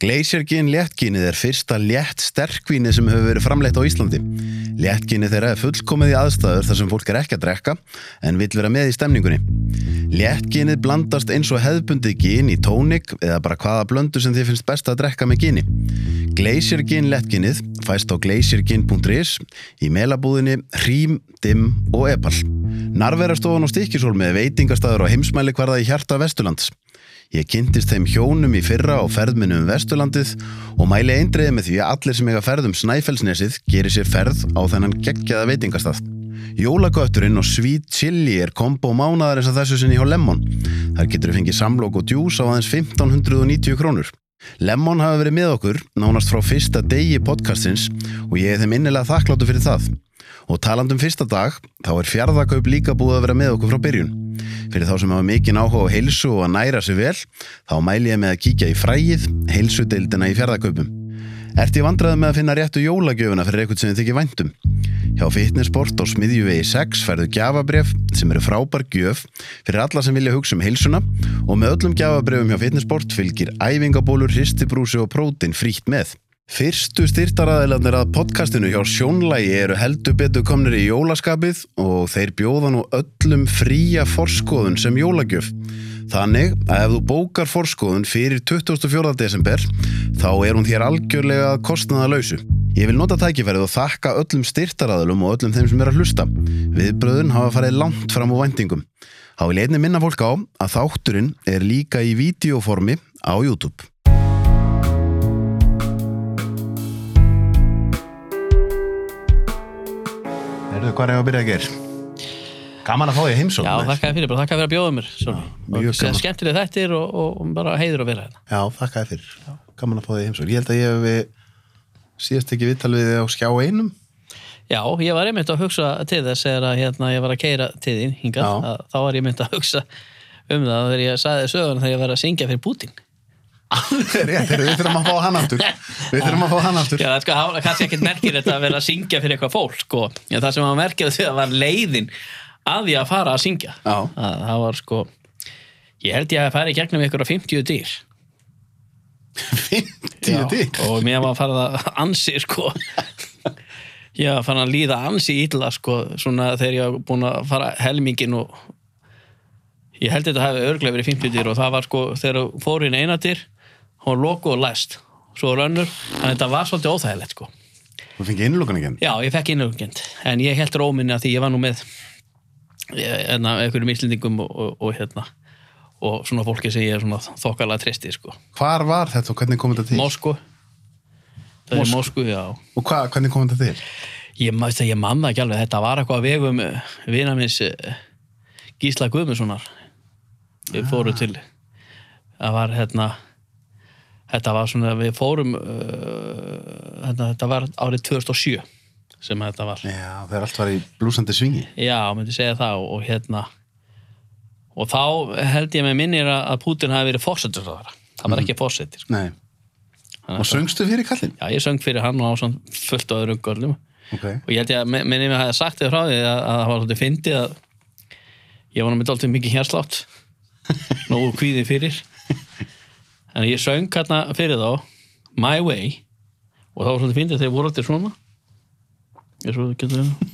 Gleisjargin léttginið er fyrsta létt sterkvínið sem hefur verið framleitt á Íslandi. Léttginið þeirra er fullkomið í aðstæður þar sem fólk er ekki að drekka en vill vera með í stemningunni. Léttginið blandast eins og hefðbundið gin í tónik eða bara hvaða blöndu sem þið finnst best að drekka með gini. Gleisjargin léttginið fæst á gleisjargin.is í melabúðinni Hrím, Dimm og Epal. Narverastofan og Stikisólmi er veitingastæður á heimsmæli hverða í hjarta Vesturlands. Ég kynntist þeim hjónum í fyrra á ferðminu um Vesturlandið og mæli eindreiði með því að allir sem eiga ferð um Snæfellsnesið gerir sér ferð á þennan geggjaða veitingastað. Jólagöturinn og Sweet Chili er kombo mánaðarins að þessu sinni hjá Lemon. Þar getur við fengið samlokk og djús á aðeins 1590 krónur. Lemon hafi verið með okkur nánast frá fyrsta degi podcastins og ég er þeim innilega þakkláttu fyrir það. Og talandum fyrsta dag, þá er fjárðakaup líka búið að vera með okkur frá byrjun. Fyrir þá sem hafa mikinn áhuga á heilsu og að næra sig vel, þá mæli ég með að kíkja í frægið, heilsudeildina í fjárðakaupum. Ert ég vandraði með að finna réttu jólagjöfuna fyrir eitthvað sem þið þykir væntum? Hjá Fitnessport á Smiðjuvegi 6 færðu gjafabref sem eru frábær gjöf fyrir alla sem vilja hugsa um heilsuna og með öllum gjafabrefum hjá Fitnessport fylgir æfingabólur, hristibrúsi og prótin frítt með. Fyrstu styrtaraðilandir að podcastinu hjá Sjónlægi eru heldur betur komnir í jólaskapið og þeir bjóða nú öllum fría forskóðun sem jólagjöf. Þannig að ef þú bókar forskóðun fyrir 24. desember þá er hún þér algjörlega kostnaða lausu. Ég vil nota tækifærið og þakka öllum styrtaraðilum og öllum þeim sem er að hlusta. Viðbröðun hafa farið langt fram úr vendingum. Þá vil einni minna fólk á að þátturinn er líka í videoformi á YouTube. Erðu hvað er ég að byrja að gera? Gaman að fá því heimsókn. Já, þakka fyrir, bara þakka fyrir að bjóða mér gaman. Skemmtileg þættir og, og bara heiður að vera hérna Já, þakka fyrir. Gaman að fá því heimsókn. Ég held að ég hef síðast ekki vittal við þig á skjá einum. Já, ég var einmitt að hugsa til þess að, hérna, ég var að keira til þín hingað, Já. að, þá var ég einmitt að hugsa um það þegar ég sagði söguna þegar ég var að syngja fyrir Putin Rétt, heyrðu, við þurfum að fá hann aftur. Við þurfum að fá hann aftur. Já, það er sko, það kannski ekkert merkir þetta að vera að syngja fyrir eitthvað fólk, sko en það sem var merkir þetta var leiðin að því að fara að syngja Já. að, það var sko ég held ég að fara í gegnum ykkur á 50 dýr 50 dýr. og mér var að fara að ansi sko ég var að fara að líða ansi illa sko svona þegar ég var búin að fara helmingin og ég held þetta hefði örglega verið 50 dyr og það var sko þegar fór inn eina dyr hún var loku og læst svo var önnur, en þetta var svolítið óþægilegt sko Þú fengið innlókan ekki. já, ég fekk innugjönd, en ég held róminni að því ég var nú með hérna, einhverjum íslendingum og, og, og hérna og svona fólki sem ég er svona þokkalega tristi sko Hvar var þetta og hvernig kom þetta til? Moskú það er. Moskú, já Og hva, hvernig kom þetta til? Ég, maður, ég manna ekki alveg, þetta var eitthvað að vegum vina minns eh, Gísla Guðmundssonar við fórum til það var hérna þetta var svona, við fórum uh, þetta, þetta var árið 2007 sem þetta var Já, þegar allt var í blúsandi svingi. já, myndi segja það og, og hérna og þá held ég með minnir að að Putin hafi verið fórsetur það var ekki fórsetir Nei. Og söngstu fyrir kallinn? já, ég söng fyrir hann og á svona fullt á öðrum görlum Ok. og ég held ég að minni mig að hafa sagt þig frá því að, að það var svolítið fyndið að ég var dálítið mikið hérslátt nógu kvíði fyrir en ég söng hérna fyrir þá My Way og það var svolítið fyndið þegar voru allir svona. Ég svo getur hérna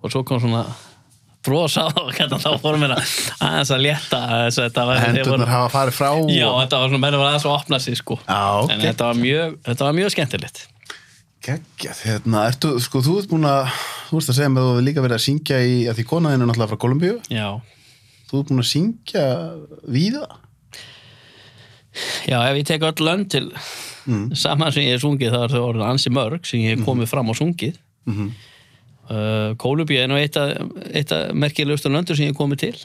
og svo kom svona brosa og hérna þá fórum við að aðeins að að þeir Hendurnar hafa farið frá Já, þetta var svona, menn var aðeins að opna sig sko. Já, ok. en þetta var mjög, þetta var mjög skemmtilegt. Geggjað, hérna, ertu, sko, þú ert búin að, þú veist að segja með þú hefur líka verið að syngja í, að því konaðinu er náttúrulega frá Kolumbíu, Já, þú ert búin að syngja víða. Já, ef ég tek öll lönd til saman sem ég hef sungið þá er það orðin ansi mörg sem ég hef komið fram og sungið. Mm Mhm. uh, Kólumbía er nú eitt af, eitt af merkilegustu löndur sem ég hef komið til.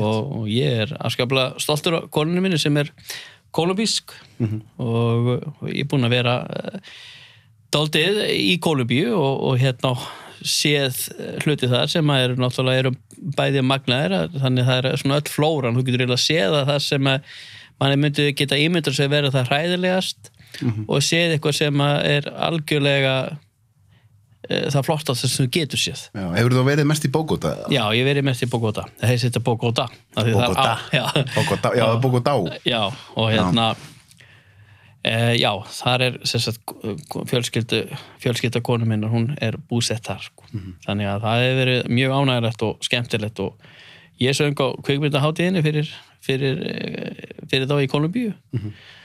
Og, og ég er afskaplega stoltur af konunni minni sem er kolumbísk og, og ég er búinn að vera uh, daldið í Kólumbíu og, og hérna séð hluti þar sem að eru náttúrulega eru bæði magnaðir að- þannig það er svona öll flóran, þú getur séð að það sem að manni myndi geta ímyndur sem verið það hræðilegast og séð eitthvað sem er algjörlega e, það flottast sem þú getur séð Já, hefur þú verið mest í Bogota? Já, ég verið mest í Bogota það heist þetta Bogota er Bogota. já. Bogota, já, Bogota. já, og hérna Uh, já, þar er sagt, fjölskyldu, fjölskylda konu minn og hún er búsett þar sko. þannig að það hefur verið mjög ánægilegt og skemmtilegt og ég söng á kvikmyndaháttíðinni fyrir, fyrir, eh, fyrir þá í Kolumbíu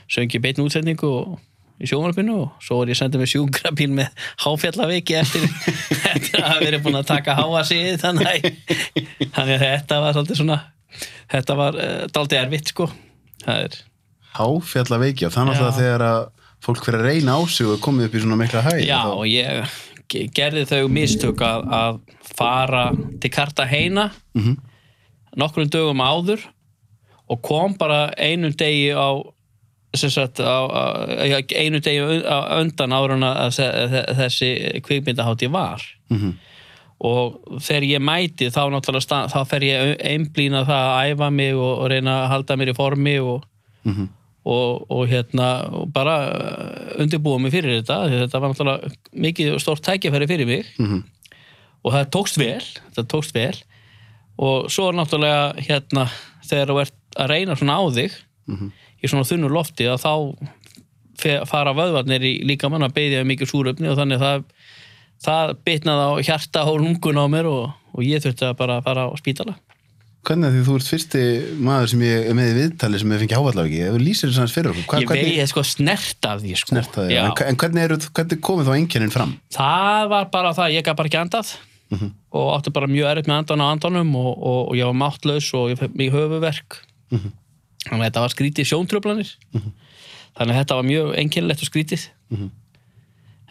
söng ég beitn útsetningu og í sjónvarpinu og svo var ég sendið með sjúkrabíl með háfjallaveiki eftir, eftir að hafa verið búin að taka háa sig þannig, að- þetta var svolítið svona þetta var uh, daldið erfitt sko. Er Háfjalla veiki og þannig að þegar að fólk fyrir að reyna á sig og komið upp í svona mikla hæð Já, og ég ge- gerði þau mistök að, að fara til Cartagena Mhm. nokkrum dögum áður og kom bara einum degi á, sagt, á, á einu degi undan þe- þessi kvikmyndahátti var Mhm. og þegar ég mæti þá náttúrulega þá fer ég einblýna það að æfa mig og, og reyna að halda mér í formi og Mhm. og, og hérna og bara uh, undirbúa mig fyrir þetta þetta var náttúrulega mikið stórt tækifæri fyrir mig Mhm. og það tókst vel þetta tókst vel og svo er náttúrulega hérna þegar þú ert að reyna svona á þig Mhm. í svona þunnu lofti að þá fara vöðvarnir í líka mann að beðja mikið súröfni og þannig það það bitnaði á hjarta og lungun á mér og, og ég þurfti að bara fara á spítala Hvernig því þú ert fyrsti maður sem ég er með í viðtali sem ég fengi ef þú lýsir þess aðeins fyrir okkur ég vegi sko snert af því sko. snertaði, Já. en, en hvernig, er, hvernig komið þá einkennin fram? Það var bara það, ég gaf bara ekki andað Mhm. og átti bara mjög erfitt með andan á andanum og, og, og ég var máttlaus og ég fekk mig höfuverk Mhm. þannig að þetta var skrítið sjóntröflanir þannig að þetta var mjög einkennilegt og skrítið.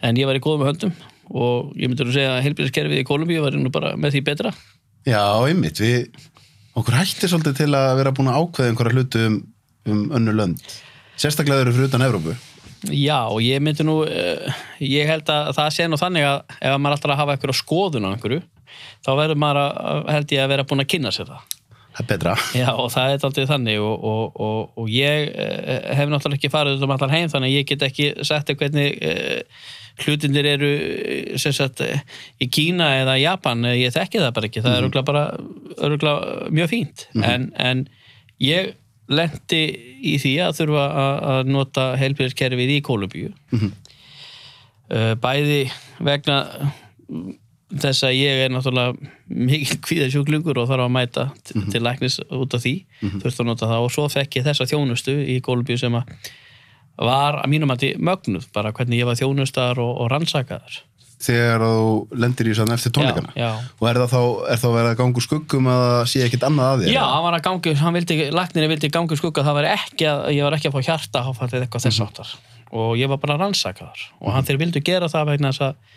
En ég var í góðum höndum og ég myndi að segja að heilbyrðiskerfið í Kolumbíu var nú bara með því betra. Já, einmitt, við okkur hættir svolítið til að vera búin að ákveða einhverja hlutu um, um önnu lönd. Sérstaklega eru fyrir utan Evrópu Já, ég myndi nú uh, ég held að það sé nú þannig að ef maður alltaf að hafa eitthvað skoðun á einhverju þá verður maður að, held ég að vera búin að kynna sér það. Það er betra. Já, og það er aldrei þannig og, og, og, og ég eh, hef náttúrulega ekki farið út um allar heim þannig að ég get ekki þér hvernig eh, hlutinir eru eh, sem sagt eh, í Kína eða Japan, eh, ég þekki það bara ekki. Það er örgulega bara örgulega mjög fínt. En, en ég lendi í því að þurfa að, nota heilbyrðiskerfið í Kólumbíu. Mhm. uh, bæði vegna þess að ég er náttúrulega mikil kvíðasjúklingur og þarf að mæta til, til læknis út af því þurfti að nota það. Og svo fekk ég þessa þjónustu í Kólumbíu sem að var að mínum að mögnuð bara hvernig ég var þjónustar og, og rannsakaðar þegar þú lendir í sann eftir tónleikana? Já, já. og er það þá, er þá verið að ganga úr skuggum að það sé ekkit annað að þér? Já, hann var að gangi, hann vildi, læknirinn vildi gangi úr skugga, það var ekki að, ég var ekki að fá hjarta áfallið eitthvað þess áttar og ég var bara rannsakaðar og hann þeir vildu gera það vegna þess að,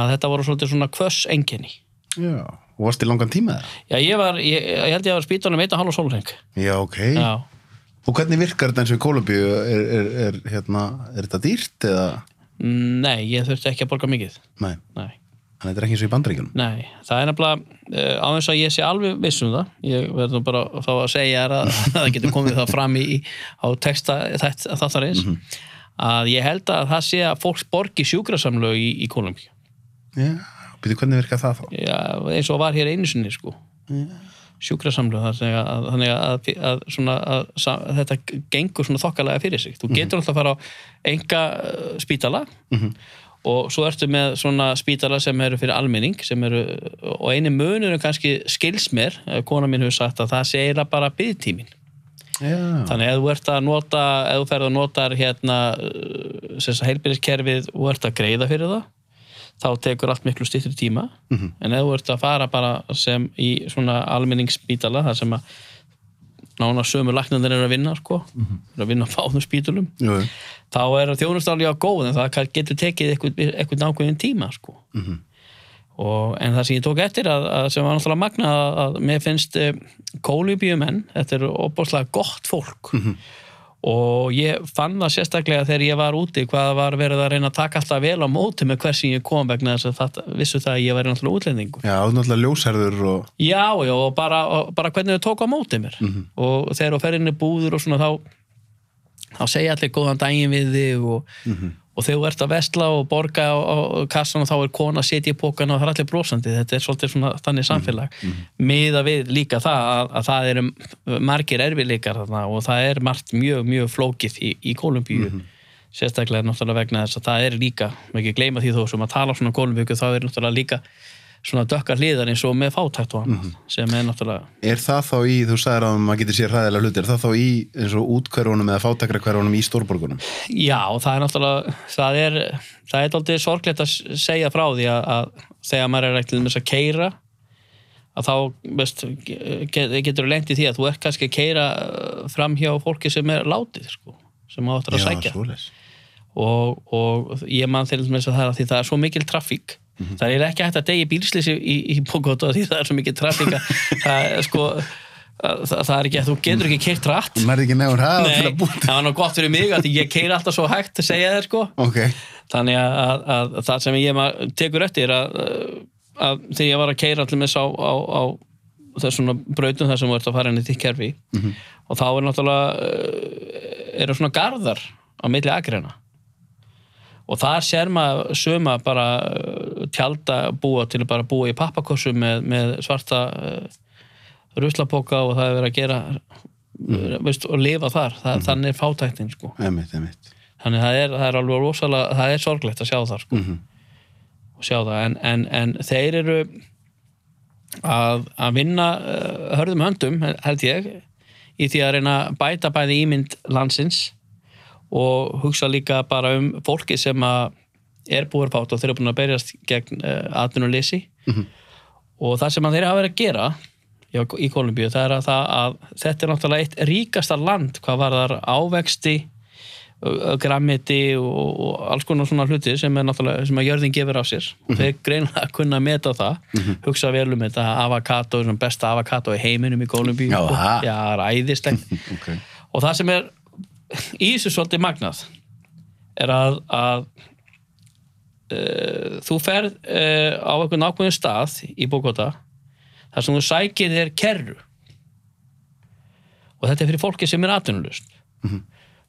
að þetta voru svolítið svona kvöss enginni. Já, og varst í langan tíma þeirra Já, ég var, ég, ég held ég að var spítunum eitt og halv sólring. Já, ok. Já. Og hvernig virkar þetta eins og í Kólumbíu? Er, er, er, hérna, er þetta dýrt eða Nei, ég þurfti ekki að borga mikið. Nei, Nei. þannig að þetta er ekki eins og í bandaríkjunum Nei, það er nefnilega uh, á þess að ég sé alveg viss um það ég verður nú bara þá að segja þér að það getur komið það fram í, á texta þáttarins að ég held að það sé að fólk borgi sjúkrasamlög í, í Kolumbíu Já, býtu hvernig virkar það þá? Já, eins og var hér einu sinni sko sjúkrasamlög að, þannig að, að, svona, að, þetta gengur svona þokkalega fyrir sig. Þú getur alltaf að fara á enga spítala og svo ertu með svona spítala sem eru fyrir almenning sem eru, og eini munur er kannski skils mér, eh, kona mín hefur sagt að það sé eiginlega bara byggtímin Já, þannig að þú ert að nota ef þú ferð að nota hérna heilbyrðiskerfið og ert að greiða fyrir það þá tekur allt miklu stýttri tíma. En ef þú ert að fara bara sem í svona almenningsspítala þar sem að nána sömu laknandir eru að vinna sko, eru að vinna á báðum spítulum jú, þá er þjónustálega góð en það getur tekið eitthvað, eitthvað nákvæðin tíma sko. og, en það sem ég tók eftir að, að sem var náttúrulega magna að, að mér finnst eh, kólubíumenn þetta er opbáslega gott fólk og ég fann það sérstaklega þegar ég var úti hvað var verið að reyna að taka alltaf vel á móti með hversin ég kom vegna þess að það, vissu það að ég væri náttúrulega útlendingur. Já, náttúrulega ljósherður og Já, já, og bara, og bara hvernig þau tók á móti mér. Og þegar þú fer inn í búður og svona þá þá segja allir góðan daginn við þig og, og þegar þú ert að vestla og borga á, á kassan og þá er kona að setja í pókan og það er allir brosandi. Þetta er svolítið svona þannig samfélag. miða við líka það að, að það eru margir erfiðleikar þarna og það er margt mjög, mjög flókið í, í Kolumbíu sérstaklega náttúrulega vegna þess að það er líka, maður ekki gleyma því þó sem að tala svona Kólumbíku, þá er náttúrulega líka svona dökkar hliðar eins og með fátækt og annað, sem er náttúrulega Er það þá í, þú sagðir að maður getur sér hræðilega hluti, er það þá í eins og útkverfunum eða fátakra hverfunum í stórborgunum? Já, það er náttúrulega, það er, það er aldrei sorglegt að segja frá því að, að þegar maður er ekkert með þess að keira, að þá, get, getur lengt í því að þú ert kannski að keira fram hjá fólki sem er látið, sko, sem áttur að sækja. svoleiðis. Og, og ég man til þess að það er að því það er svo mikil trafík, það er ekki hægt að degi bílslýsi í, í Bogotá því það er svo mikil trafík að það sko, að, það, það er ekki að þú getur ekki keirt rætt. Nei, það var nú gott fyrir mig að ég keir alltaf svo hægt að segja þér sko. Ok, þannig að, að, að það sem ég tekur eftir að, að þegar ég var að keira allir með sá á, á þessum brautum þar sem ert að fara inn í þitt kerfi og þá er náttúrulega uh, eru svona garðar á milli agreina og þar sér maður suma bara uh, tjálta búa til að bara búa í pappakossu með, með svarta uh, ruslapoka og það er verið að gera veist, og lifa þar, það, þannig er fátæktin sko. emitt, emitt. þannig það er, það er alveg rosalega það er sorglegt að sjá það sko. og sjá það, en, en, en þeir eru að, að vinna uh, hörðum höndum, held ég í því að reyna bæta bæði ímynd landsins og hugsa líka bara um fólki sem að er búið fátt og þeir eru búin að berjast gegn uh, atvinnuleysi. Og það sem þeir hafa verið að gera í Kolumbíu, það er að, það, að þetta er náttúrulega eitt ríkasta land hvað var þar ávexti grammiti og, og alls konar svona hluti sem er náttúrulega sem að jörðin gefur á sér. Og þeir greinlega kunna að meta það. Hugsa vel um þetta avokado, besta avokado í heiminum í Kolumbíu Já, ha? já, ræðislegt Ok. og það sem er í þessu svolítið magnað er að, að uh, þú ferð uh, á einhvern ákveðin stað í Bogota þar sem þú sækir þér kerru. Og þetta er fyrir fólki sem er atvinnulust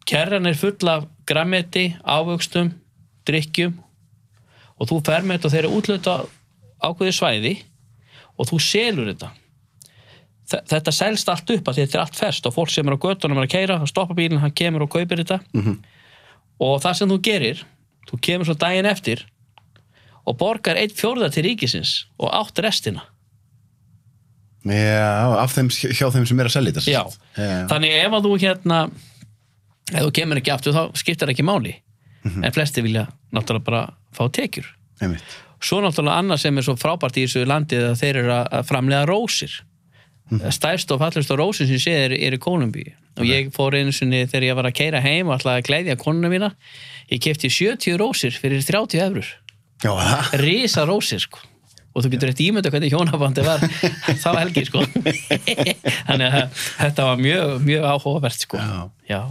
kerran er full af grammeti, ávöxtum drikkjum og þú fer með þetta og þeir eru útluta ákveði svæði og þú selur þetta. Þe- þetta selst allt upp að þetta er allt fest og fólk sem er á göttunum er að keira, hann stoppa bílinn, hann kemur og kaupir þetta og það sem þú gerir þú kemur svo daginn eftir og borgar einn fjórða til ríkisins og átt restina Já, af þeim, hjá þeim sem er að selja þetta. Já. Já. þannig ef að þú hérna ef þú kemur ekki aftur þá skiptir ekki máli en flesti vilja náttúrulega bara fá tekjur Emitt. svo náttúrulega annað sem er svo frábært í þessu landi að þeir eru að framlega rósir stærst og fallist á rósin sem séð er, er í Kolumbíu og ég fór einu sinni þegar ég var að keira heim og ætlaði að glæðja konuna mína ég kefti 70 rósir fyrir 30 eurur Já, það. risa rósir sko. Og þú getur eftir ímynda hvernig hjónabandi var. Þá helgi sko. Þannig að þetta var mjög, mjög áhugavert sko. Já. já,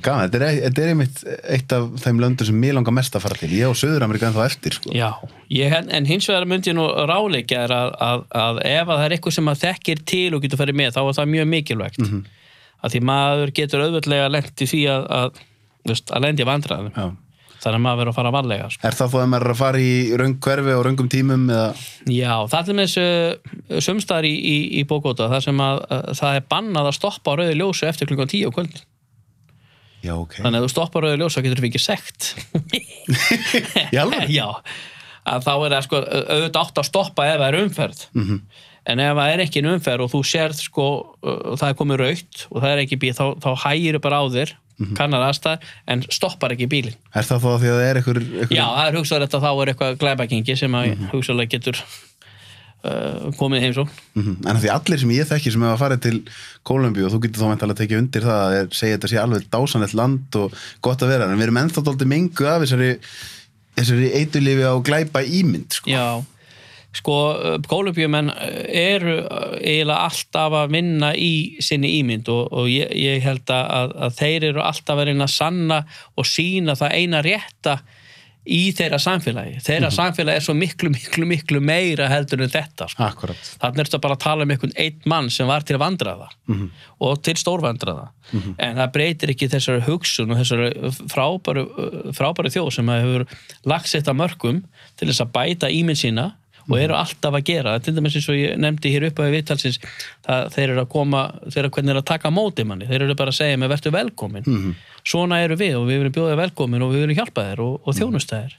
gaman, þetta er, þetta er einmitt eitt af þeim löndum sem mér langar mest að fara til. Ég og Söður-Amerika en þá eftir, sko. Já, ég, en hins vegar myndi ég nú ráleikja er að, að, að ef að það er eitthvað sem að þekkir til og getur farið með þá er það mjög mikilvægt mm Mhm. að því maður getur auðvöldlega lent í því að, að, að lendi vandræðum Já. þannig að maður verður að fara varlega sko. Er það þó að maður er að fara í raung hverfi og raungum tímum eða... Já, það er með þessu sumstar í, í, í Bogota þar sem að, að það er bannað að stoppa á rauði ljósu eftir klukkan 10 á kvöldin Já, ok. þannig að þú stoppar rauði ljósu þá getur þú ekki sekt Í alvöru? Já, að þá er það sko auðvitað átt að stoppa ef það er umferð Mhm. en ef það er ekki umferð og þú sérð sko uh, það er komið raukt og það er ekki bíl þá, þá hægir bara á þér Mhm. kannar aðstæð en stoppar ekki bílinn Er það að því að það er einhver... Já, það er hugsaður að þá er eitthvað glæbagengi sem að Mhm. hugsaðlega getur uh, komið heimsó Mhm. En af því allir sem ég þekki sem hefa farið til Kolumbíu og þú getur þá mæntalega tekið undir það að segja þetta sé alveg dásanlegt land og gott að vera en við erum ennþá dálítið mengu af þessari, þessari eitulífi á glæpa ímynd sko. Já, sko kólubjumenn eru uh, eiginlega alltaf að vinna í sinni ímynd og, og ég, ég held að, að þeir eru alltaf að reyna að sanna og sína það eina rétta í þeirra samfélagi. Þeirra samfélagi er svo miklu, miklu, miklu meira heldur en þetta. Sko. Þannig er þetta bara að tala um einhvern einn mann sem var til vandraða og til stórvandraða. En það breytir ekki þessari hugsun og þessari frábæru, frábæru þjóð sem hefur lagt sitt að mörgum til þess að bæta íminn sína og eru alltaf að gera, til dæmis eins og ég nefndi hér upp á viðtalsins, það, þeir eru að koma þeir eru hvernig er að taka móti manni. Þeir eru bara að segja mig, verður velkomin svona eru við og við bjóða þér velkomin og við viljum hjálpa þér og, og þjónusta þér.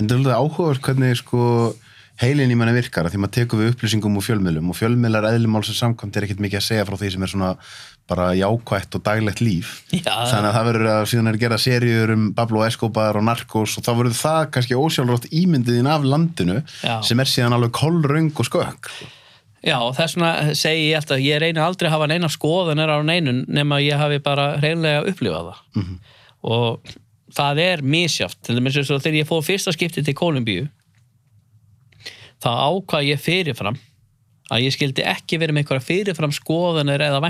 En þetta er áhugavert hvernig sko heilin í manni virkar að því maður tekur við upplýsingum og fjölmiðlum og fjölmiðlar eðlumálsins samkvæmt er ekkert mikið að segja frá því sem er svona bara jákvætt og daglegt líf. Já. þannig að það verður að síðan er að gera seríur um Pablo Escobar og Narcos og þá verður það kannski ósjálfrátt ímyndiðin af landinu Já. sem er síðan alveg kollröng og skökk Já, þess vegna segi ég alltaf ég reyni aldrei að hafa neina skoðanir á neinun nema ég hafi bara hreinlega upplifað það. Og það er misjáft, til dæmis eins og þegar ég fór fyrsta skipti til Kolumbíu þá ákvað ég fyrirfram að ég skildi ekki verið með einhverja fyrirfram skoðanir eða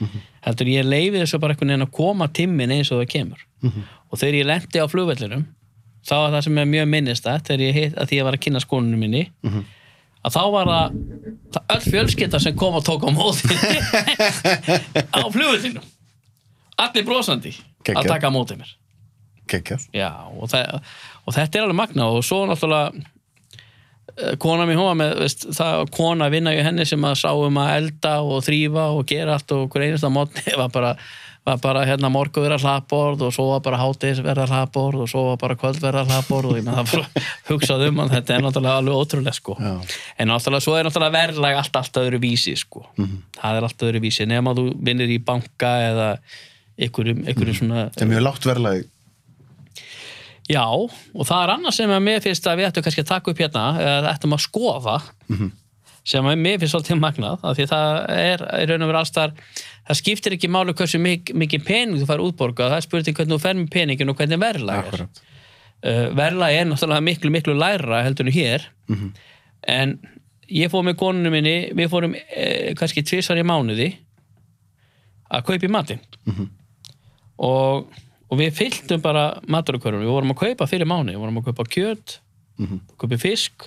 væntingar heldur ég leifi þessu bara einhvern veginn að koma timmin eins og það kemur. Og þegar ég lendi á flugvellinum þá var það sem er mjög minnist að þegar ég heit að því ég var að kynna skónunum minni að þá var það, það öll fjölskylda sem kom og tók á móti á flugvöldinu allir brosandi Geggjað. að taka á móti mér. Já, og, það, og þetta er alveg magna og svo náttúrulega kona mér, hún var með veist, það, kona að vinna í henni sem að sá um að elda og þrýfa og gera allt og hver einasta mótni var bara, var bara hérna morgu vera hlaðborð og svo var bara hátis vera hlaðborð og svo var bara kvöld vera hlaðborð og ég með það bara hugsað um að þetta er náttúrulega alveg ótrúlega sko. Já. en náttúrulega svo er náttúrulega verðlag allt, allt öðru vísi sko það er allt öðru vísi nema þú vinnir í banka eða einhverjum, einhverjum svona Það er mjög lágt verðlag Já, og það er annað sem að mér finnst að við ættum kannski að taka upp hérna eða ættum að skoða sem að mér finnst svolítið magnað af því það er í raun og vera alls þar það skiptir ekki máli hversu mik mikið pening þú fær útborgað, það er spurning hvernig þú fer með peningin og hvernig verðlag er. Uh, verðlag er náttúrulega miklu miklu læra heldur en hér. En ég fór með konunum minni við fórum uh, kannski tvisvar í mánuði að kaupa í matinn. Og, og við fylltum bara maturukörunum, við vorum að kaupa fyrir mánu við vorum að kaupa kjöt kaupa fisk.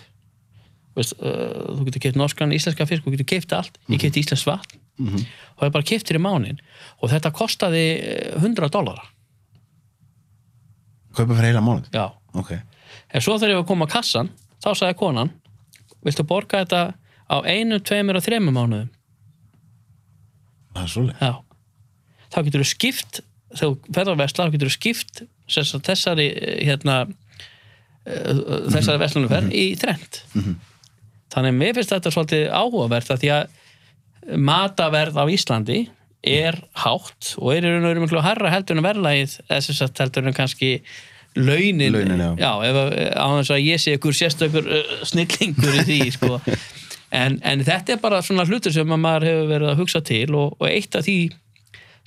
Veist, uh, þú getur keipt norskan, íslenskan fisk þú getur keipt allt, ég keipti íslensk vatn. Og ég bara keipt fyrir mánin og þetta kostaði eh, 100 dólara Kaupa fyrir heila mánuð? Já, Ok. En svo þegar ég var að koma á kassan, þá sagði konan, viltu borga þetta á einu, tveimur og þreimur mánuðum? Það er svolítið Já. Þá getur þú skipt, þegar þú ferð á vesla, þá getur þú skipt sem sagt, þessari, eh, hérna, eh, þessari veslanum ferð í þrend. Þannig að mér finnst þetta svolítið áhugavert að því að mataverð á Íslandi er hátt og er í raun og veru miklu harra heldur en verðlægið, þess að heldur en kannski launin, Launin, já. ef, að- á þess að ég sé ykkur sérstökur snillingur í því sko. en, en þetta er bara svona hlutur sem að maður hefur verið að hugsa til og, og eitt af því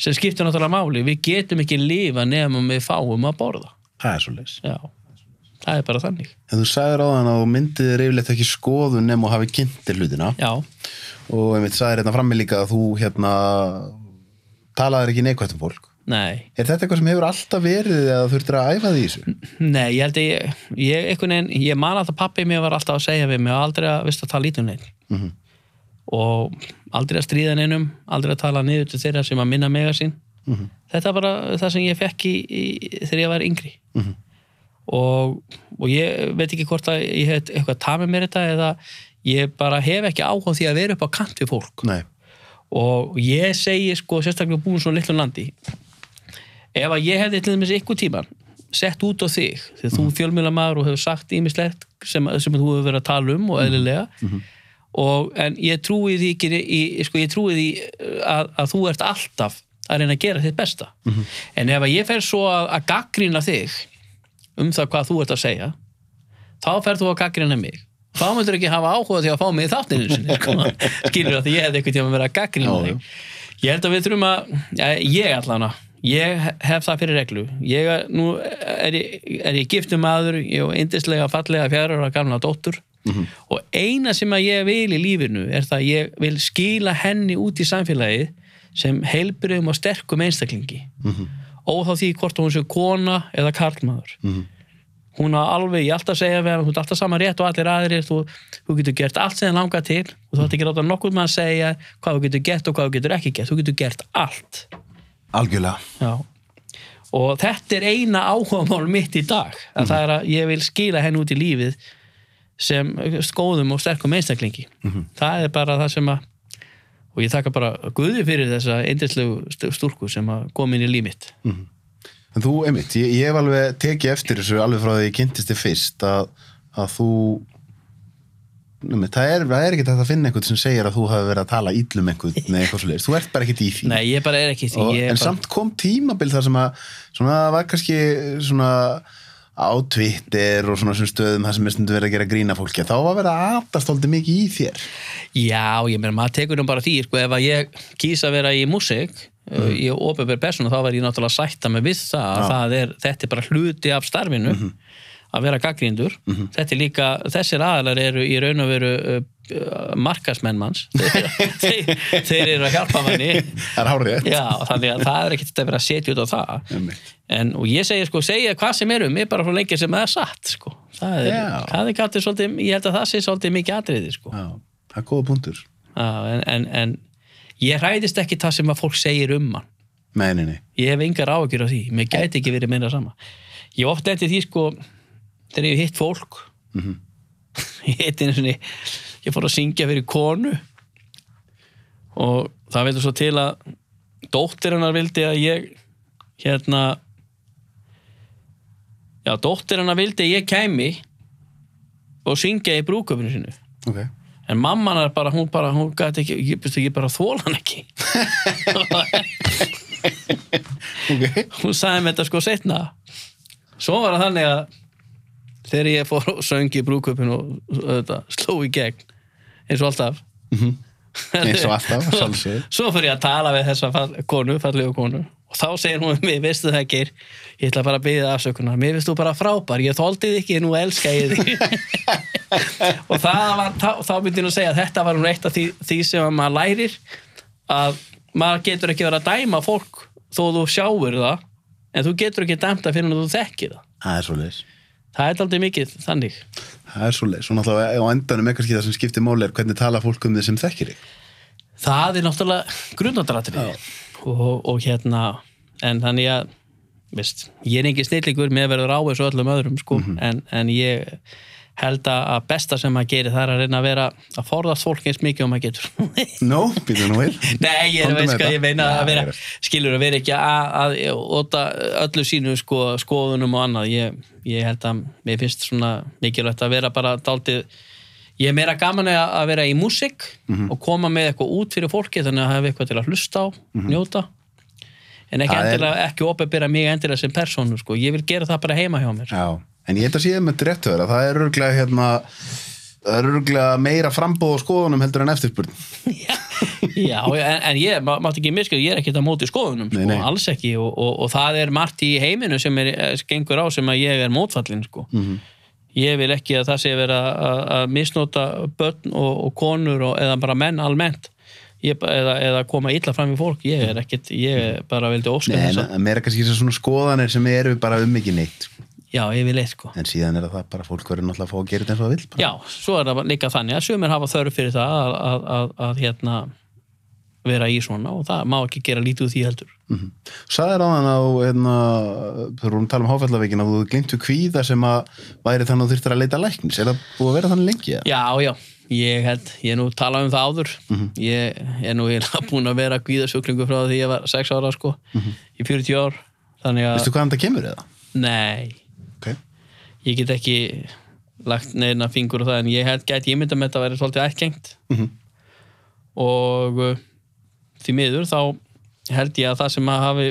sem skiptir náttúrulega máli, við getum ekki lifa nefnum við fáum að borða. Það er svolítið já, það er bara þannig. En þú sagðir á þann að þú myndið yfirleitt ekki skoðun nema og hafi kynntir hlutina. Já, og einmitt sagðir hérna frammi líka að þú hérna talaðir ekki neikvægt um fólk. Nei. Er þetta eitthvað sem hefur alltaf verið eða þurftir að æfa því þessu? Nei, ég held að ég, ég, ég man alltaf pappi mér var alltaf að segja við mig og aldrei að að tala lítið um neinn. Mhm. Og aldrei að stríða neinum aldrei að tala niður til þeirra sem að minna mega sín. Mhm. þetta er bara það sem ég fekk í, í, þegar ég var yngri. Mhm. og, og ég veit ekki hvort að ég hef eitthvað að tala með mér þetta eða ég bara hef ekki áhuga því að vera upp á kant við fólk. Nei, og ég segi sko sérstaklega búin svona litlum landi ef að ég hefði til dæmis ykkur tíman sett út á þig þegar þú fjölmjöla maður og hefur sagt ímislegt sem, sem þú hefur verið að tala um og eðlilega og, en ég trúi því ekki í, sko, ég trúi því að, að þú ert alltaf að reyna að gera þitt besta. En ef að ég fer svo að, að gaggrina þig um það hvað þú ert að segja þá ferð þú að gaggrina mig. Þá myndur ekki hafa áhuga því að fá mig í þáttinu sko. skilur að ég hefði eitthvað tíma að gaggrina Já, þig. Ég held að við þurfum að ja, ég allan að ég hef það fyrir reglu. Ég, er- nú er ég, er ég giftum maður ég og indislega fallega fjara ára gamla dóttur og eina sem að ég vil í lífinu er það að ég vil skila henni út í samfélagið sem heilbriðum og sterkum einstaklingi. Og þá því hvort hún sé kona eða karlmaður. Hún á alveg, ég alltaf segja við hann, þú ert alltaf saman rétt og allir aðrir þú, þú getur gert allt sem þið langar til og þú ætti ekki ráta nokkuð með að segja hvað þú getur gert og hvað þú getur ekki gert. Þú getur gert allt. Algjörlega. Já. og þetta er eina áhugamál mitt í dag að það er að ég vil skila henni út í lífið sem skóðum og sterkum einstaklingi. Það er bara það sem að og ég taka bara guði fyrir þessa eindislegu stúrku sem að kom inn í líf mitt. En þú, einmitt, ég, ég hef alveg tekið eftir þessu alveg frá því ég kynntist þið fyrst að, að þú einmitt, það er, það er ekki þetta að finna einhvern sem segir að þú hafi verið að tala íllum einhvern með eitthvað svo leiðist, þú ert bara ekkert í því. Nei, ég bara er ekki því. Ég er en bara, samt kom tímabil þar sem að svona það var kannski svona á Twitter og svona sem stöðum það sem er stundu verið að gera grína fólki þá var verið að aftast aldrei mikið í þér. Já, ég meina, maður tekur nú bara því sko, ef að ég kýsa að vera í músík mm. í ofinbjörn persónu, þá var ég náttúrulega að sætta mig við það, að það er, þetta er bara hluti af starfinu að vera gaggríndur þetta er líka, þessir aðalar eru í raun og veru uh, markasmenn manns. Þeir, þeir, eru að hjálpa manni. Það er Já, þannig að það er ekkert að vera að setja út á það. En, og ég segi sko, segja hvað sem er um mig bara frá lengi sem það er satt sko. það er, það er gætið svolítið ég held að það sé svolítið mikið atriði sko. Já, það er góða punktur. En, en, en ég hræðist ekki það sem að fólk segir um mann. Nei, nei, nei. Ég hef engar áhyggjur af því, mér gæti ekki verið meira sama. Ég oft eftir því sko þegar ég hitt fólk. Ég hitt einu sinni ég fór að syngja fyrir konu. Og það veitur svo til að dóttir hennar vildi að ég hérna já, dóttir hennar vildi að ég kæmi og syngja í brúköpunu sinu Ok. En mamman er bara, hún bara, hún gæti ekki ég, byrstu, ég bara þóla hann ekki. Ok. Hún sagði mér þetta sko setna svo var það þannig að þegar ég fór og söng í brúköpun og þetta, sló í gegn eins og alltaf. Eins og alltaf, sjálfsögðu. svo fyrir ég að tala við þessa fall, konu, fallegu konu. Og þá segir hún mér, veistu það ekki ég ætla bara að byggja afsökunar, mér finnst þú bara frábær. Ég þóldi þig ekki, nú elska ég þig. Og það var þá, þá myndi ég nú segja að þetta var hún eitt af því, því sem að maður lærir að maður getur ekki verið að dæma fólk þó þú sjáur það en þú getur ekki dæmt að finna að þú þekkir það. Það er svo leiðis það er aldrei mikið þannig. Það er svo leiðis Svo náttúrulega á endanum er kannski það sem skiptir máli er hvernig tala fólk um þið sem þekkir þig? Það er náttúrulega grunnandratri og, og hérna en þannig að veist, ég er ekki snillingur með að verður á þessu öllum öðrum sko, en, en ég held að besta sem maður gerir það er að reyna að vera að forðast fólk eins mikið og maður getur. Nó, býtum nú við. Nei, ég hvað þetta. ég meina að vera, skilur að vera ekki að, óta öllu sínu sko, skoðunum og annað. Ég, ég held að mér finnst svona mikilvægt að vera bara daldið ég er meira gaman að vera í músík Mhm. og koma með eitthvað út fyrir fólki þannig að hafa eitthvað til að hlusta á, njóta. En ekki Það er- endilega, ekki opebera mig endilega sem persónu, sko, ég vil gera það bara heima hjá mér. Já, en ég held að sé með réttu vera það er örglega hérna það er örglega meira frambóð á skoðunum heldur en eftirspurn Já, en, en ég, má, mátt ekki miskja, ég er ekkert að móti skoðunum, sko, Nei, nei. alls ekki og, og, og það er margt í heiminu sem er, eh, gengur á sem að ég er mótfallin, sko. Mhm. Ég vil ekki að það sé vera að, að misnota börn og, og konur og, eða bara menn almennt ég, eða, eða koma illa fram í fólk, ég er ekkert, ég er bara Nei, þess en að, meira kannski svona skoðanir sem eru bara um ekki neitt sko. Já, ég vil eitt, sko. en síðan er það bara fólk verður náttúrulega að fá að gera þetta eins og það vill bara. Já, svo er það líka þannig að sumir hafa þörf fyrir það að, að, að, að hérna vera í svona og það má ekki gera lítið úr því heldur. Mhm. Sæðir á þann á hérna, þú erum að tala um háfallavíkin að þú glintu kvíða sem að væri þannig að þú þurftir að leita læknis er það búið að vera þannig lengi? eða? Já, já, ég held, ég er nú talað um það áður ég er nú eiginlega búin að vera gvíðasjúklingu frá því ég var 6 ára sko, í 40 ár þannig að, Veistu hvaðan það kemur eða? nei. Ég get ekki lagt neina fingur á það en ég gæti ég mynda með þetta að vera svolítið ættgengt Mhm. og uh, því miður þá held ég að það sem að hafi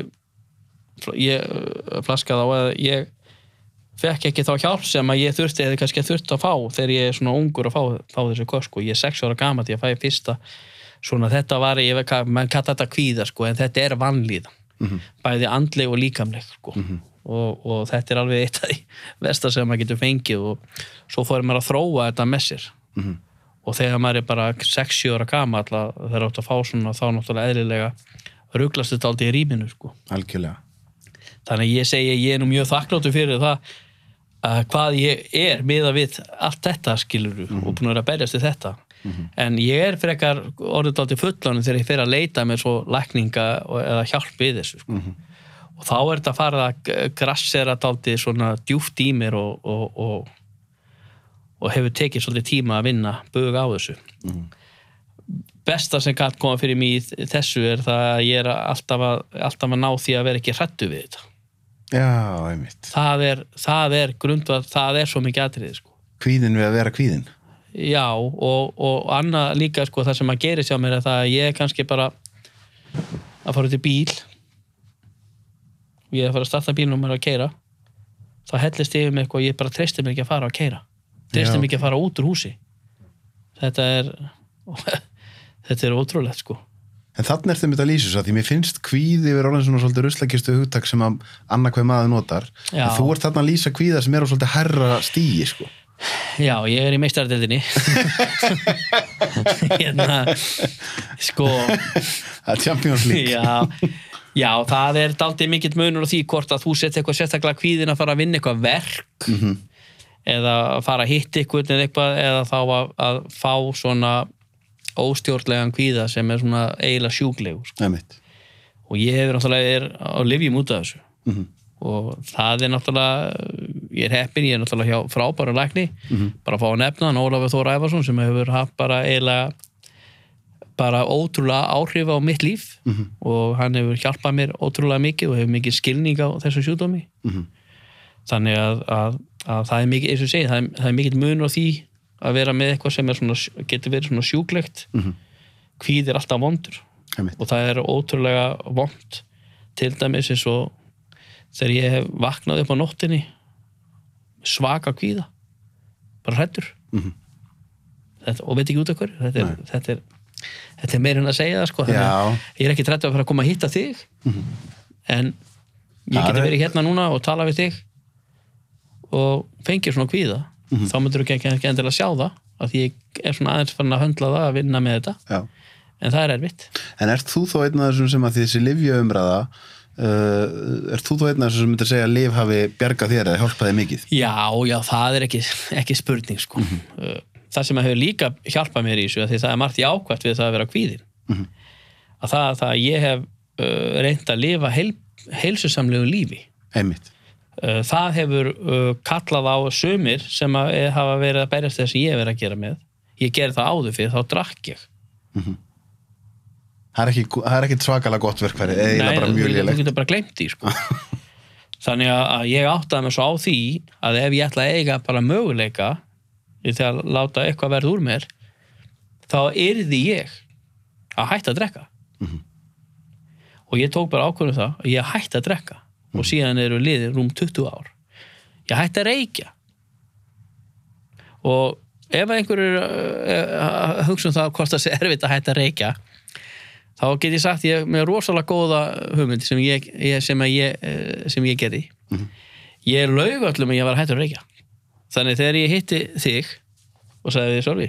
ég uh, flaskað á að ég fekk ekki þá hjálp sem að ég þurfti eða kannski þurfti að fá þegar ég er svona ungur að fá, fá þessu kost sko. ég er sex ára gamalt, ég fæ fyrsta svona þetta var, ég veit hvað mann kalla þetta kvíða sko, en þetta er vanlíð bæði andleg og líkamleg sko. Og, og þetta er alveg eitt af því vestar sem maður getur fengið og svo fór maður að þróa þetta með sér og þegar maður er bara 6-7 ára gamall að þeir átt að fá svona þá náttúrulega eðlilega ruglast þetta aldrei í rýminu sko. Algjörlega. þannig ég segi ég er nú mjög þakkláttu fyrir það að hvað ég er miða við allt þetta skilur og búin að vera að berjast við þetta en ég er frekar aldrei fullanum þegar ég fer að leita með svo lækninga eða hjálp við þessu sko. Og þá er þetta að fara að grassera daldið svona djúft í mér og, og, og, og hefur tekið svolítið tíma að vinna bug á þessu besta sem gætt koma fyrir mig í þessu er það að ég er alltaf að, alltaf að ná því að vera ekki hrættu við þetta Já, einmitt. það er, það er grundvað, það er svo mikið atriði sko. Kvíðin við að vera kvíðin. já og, og annað líka sko, það sem að gerist hjá mér er það að ég er kannski bara að fara út í bíl ég er að fara að starta bílnum og mér að keira þá hellist yfir mig eitthvað og ég bara treysti mér ekki að fara að keira treysti mér ekki að fara út úr húsi þetta er þetta er ótrúlegt sko En þannig er þetta að lýsa svo að því mér finnst kvíði yfir orðin svona svolítið ruslakistu hugtak sem að annað hvað maður notar. Já. En þú ert þarna að lýsa kvíða sem er á svolítið herra stíi, sko. Já, ég er í meistaradeldinni hérna sko Það er Champions League. já, já, það er daldið mikill munur á því hvort að þú sett eitthvað sérstaklega kvíðin að fara að vinna eitthvað verk Mhm. eða að fara að hitta eitthvað eða eitthvað eða þá að, að fá svona óstjórnlegan kvíða sem er svona eiginlega sjúklegur sko. Og ég hefur náttúrulega er á livjum út af þessu Mhm. og það er náttúrulega ég er heppin, ég er náttúrulega hjá frábæru lækni bara að fá að nefna hann Ólafur Þór Æfarsson sem hefur haft bara eiginlega bara ótrúlega áhrif á mitt líf Mhm. og hann hefur hjálpað mér ótrúlega mikið og hefur mikið skilning á þessu sjúdómi Mhm. þannig að, að, að það er mikið, eins og segi, það er, það er mikið munur á því að vera með eitthvað sem er svona, getur verið svona sjúklegt Mhm. kvíð er alltaf vondur og það er ótrúlega vond til dæmis eins og þegar ég hef vaknað upp á nóttinni svaka kvíða bara hrættur Mhm. og veit ekki út af hverju þetta er, þetta er, þetta er meira en að segja það sko, ég er ekki trættu að fara að koma að hitta þig en ég geti er- verið hérna núna og tala við þig og fengið svona kvíða. Þá myndur þú ekki, ekki endilega sjá það af því ég er svona aðeins farin að höndla það að vinna með þetta. Já. en það er erfitt. En ert þú þó einn af þessum sem að þessi livjaumræða uh, ert þú þó einn af þessum sem myndir segja að liv hafi bjargað þér eða hjálpað þér mikið? Já, já, það er ekki, ekki spurning sko. Uh, það sem hefur líka hjálpað mér í þessu, því það er margt jákvætt við það að vera kvíðin Mhm. að það, að ég hef uh, reynd að lifa heil, heilsusamlegu lífi Einmitt. uh, það hefur uh, kallað á sumir sem að eh, hafa verið að berjast þess að ég hef verið að gera með ég gerði það áður fyrir, þá drakk ég er ekki, það er ekki svakalega gott verkfæri eða bara þú, mjög getur- þú lélegt. getur bara glemt því sko. þannig að ég áttaði mig svo á því að ef ég ætla að eiga bara möguleika í því að láta eitthvað verða úr mér þá yrði ég að hætta að drekka. Og ég tók bara ákvörðum það að ég hætti að drekka. Og síðan eru liðið rúm 20 ár. Ég hætti að reykja. Og ef einhver er uh, að hugsa um það hvort það sé erfitt að hætta að reykja þá get ég sagt ég með rosalega góða hugmynd sem ég, ég, sem að ég, eh, sem ég gerði. Ég laug öllum að ég var hættur að reykja þannig þegar ég hitti þig og sagði við Sölvi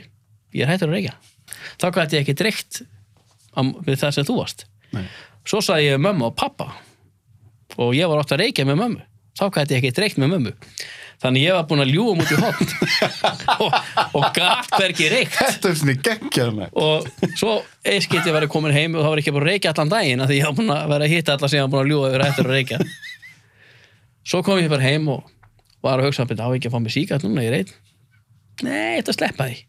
ég er hættur að reykja. Þá gæti ég ekki dreikt á, við það sem þú varst. Nei. svo sagði ég mömmu og pappa og ég var ótt að reykja með mömmu. Þá gæti ég ekki dreikt með mömmu. Þannig ég var búin að ljúga út í hotn og, og gat hvergi reykt. Þetta er svona geggjana. og svo eins geti verið komin heim og þá var ég ekki búin að reykja allan daginn af því ég var búin að vera að hitta alla sem ég var búin að ljúga yfir eftir að reykja. Svo kom ég bara heim og var að hugsa að á ekki að fá mig síkat núna, ég er einn nei, þetta sleppa því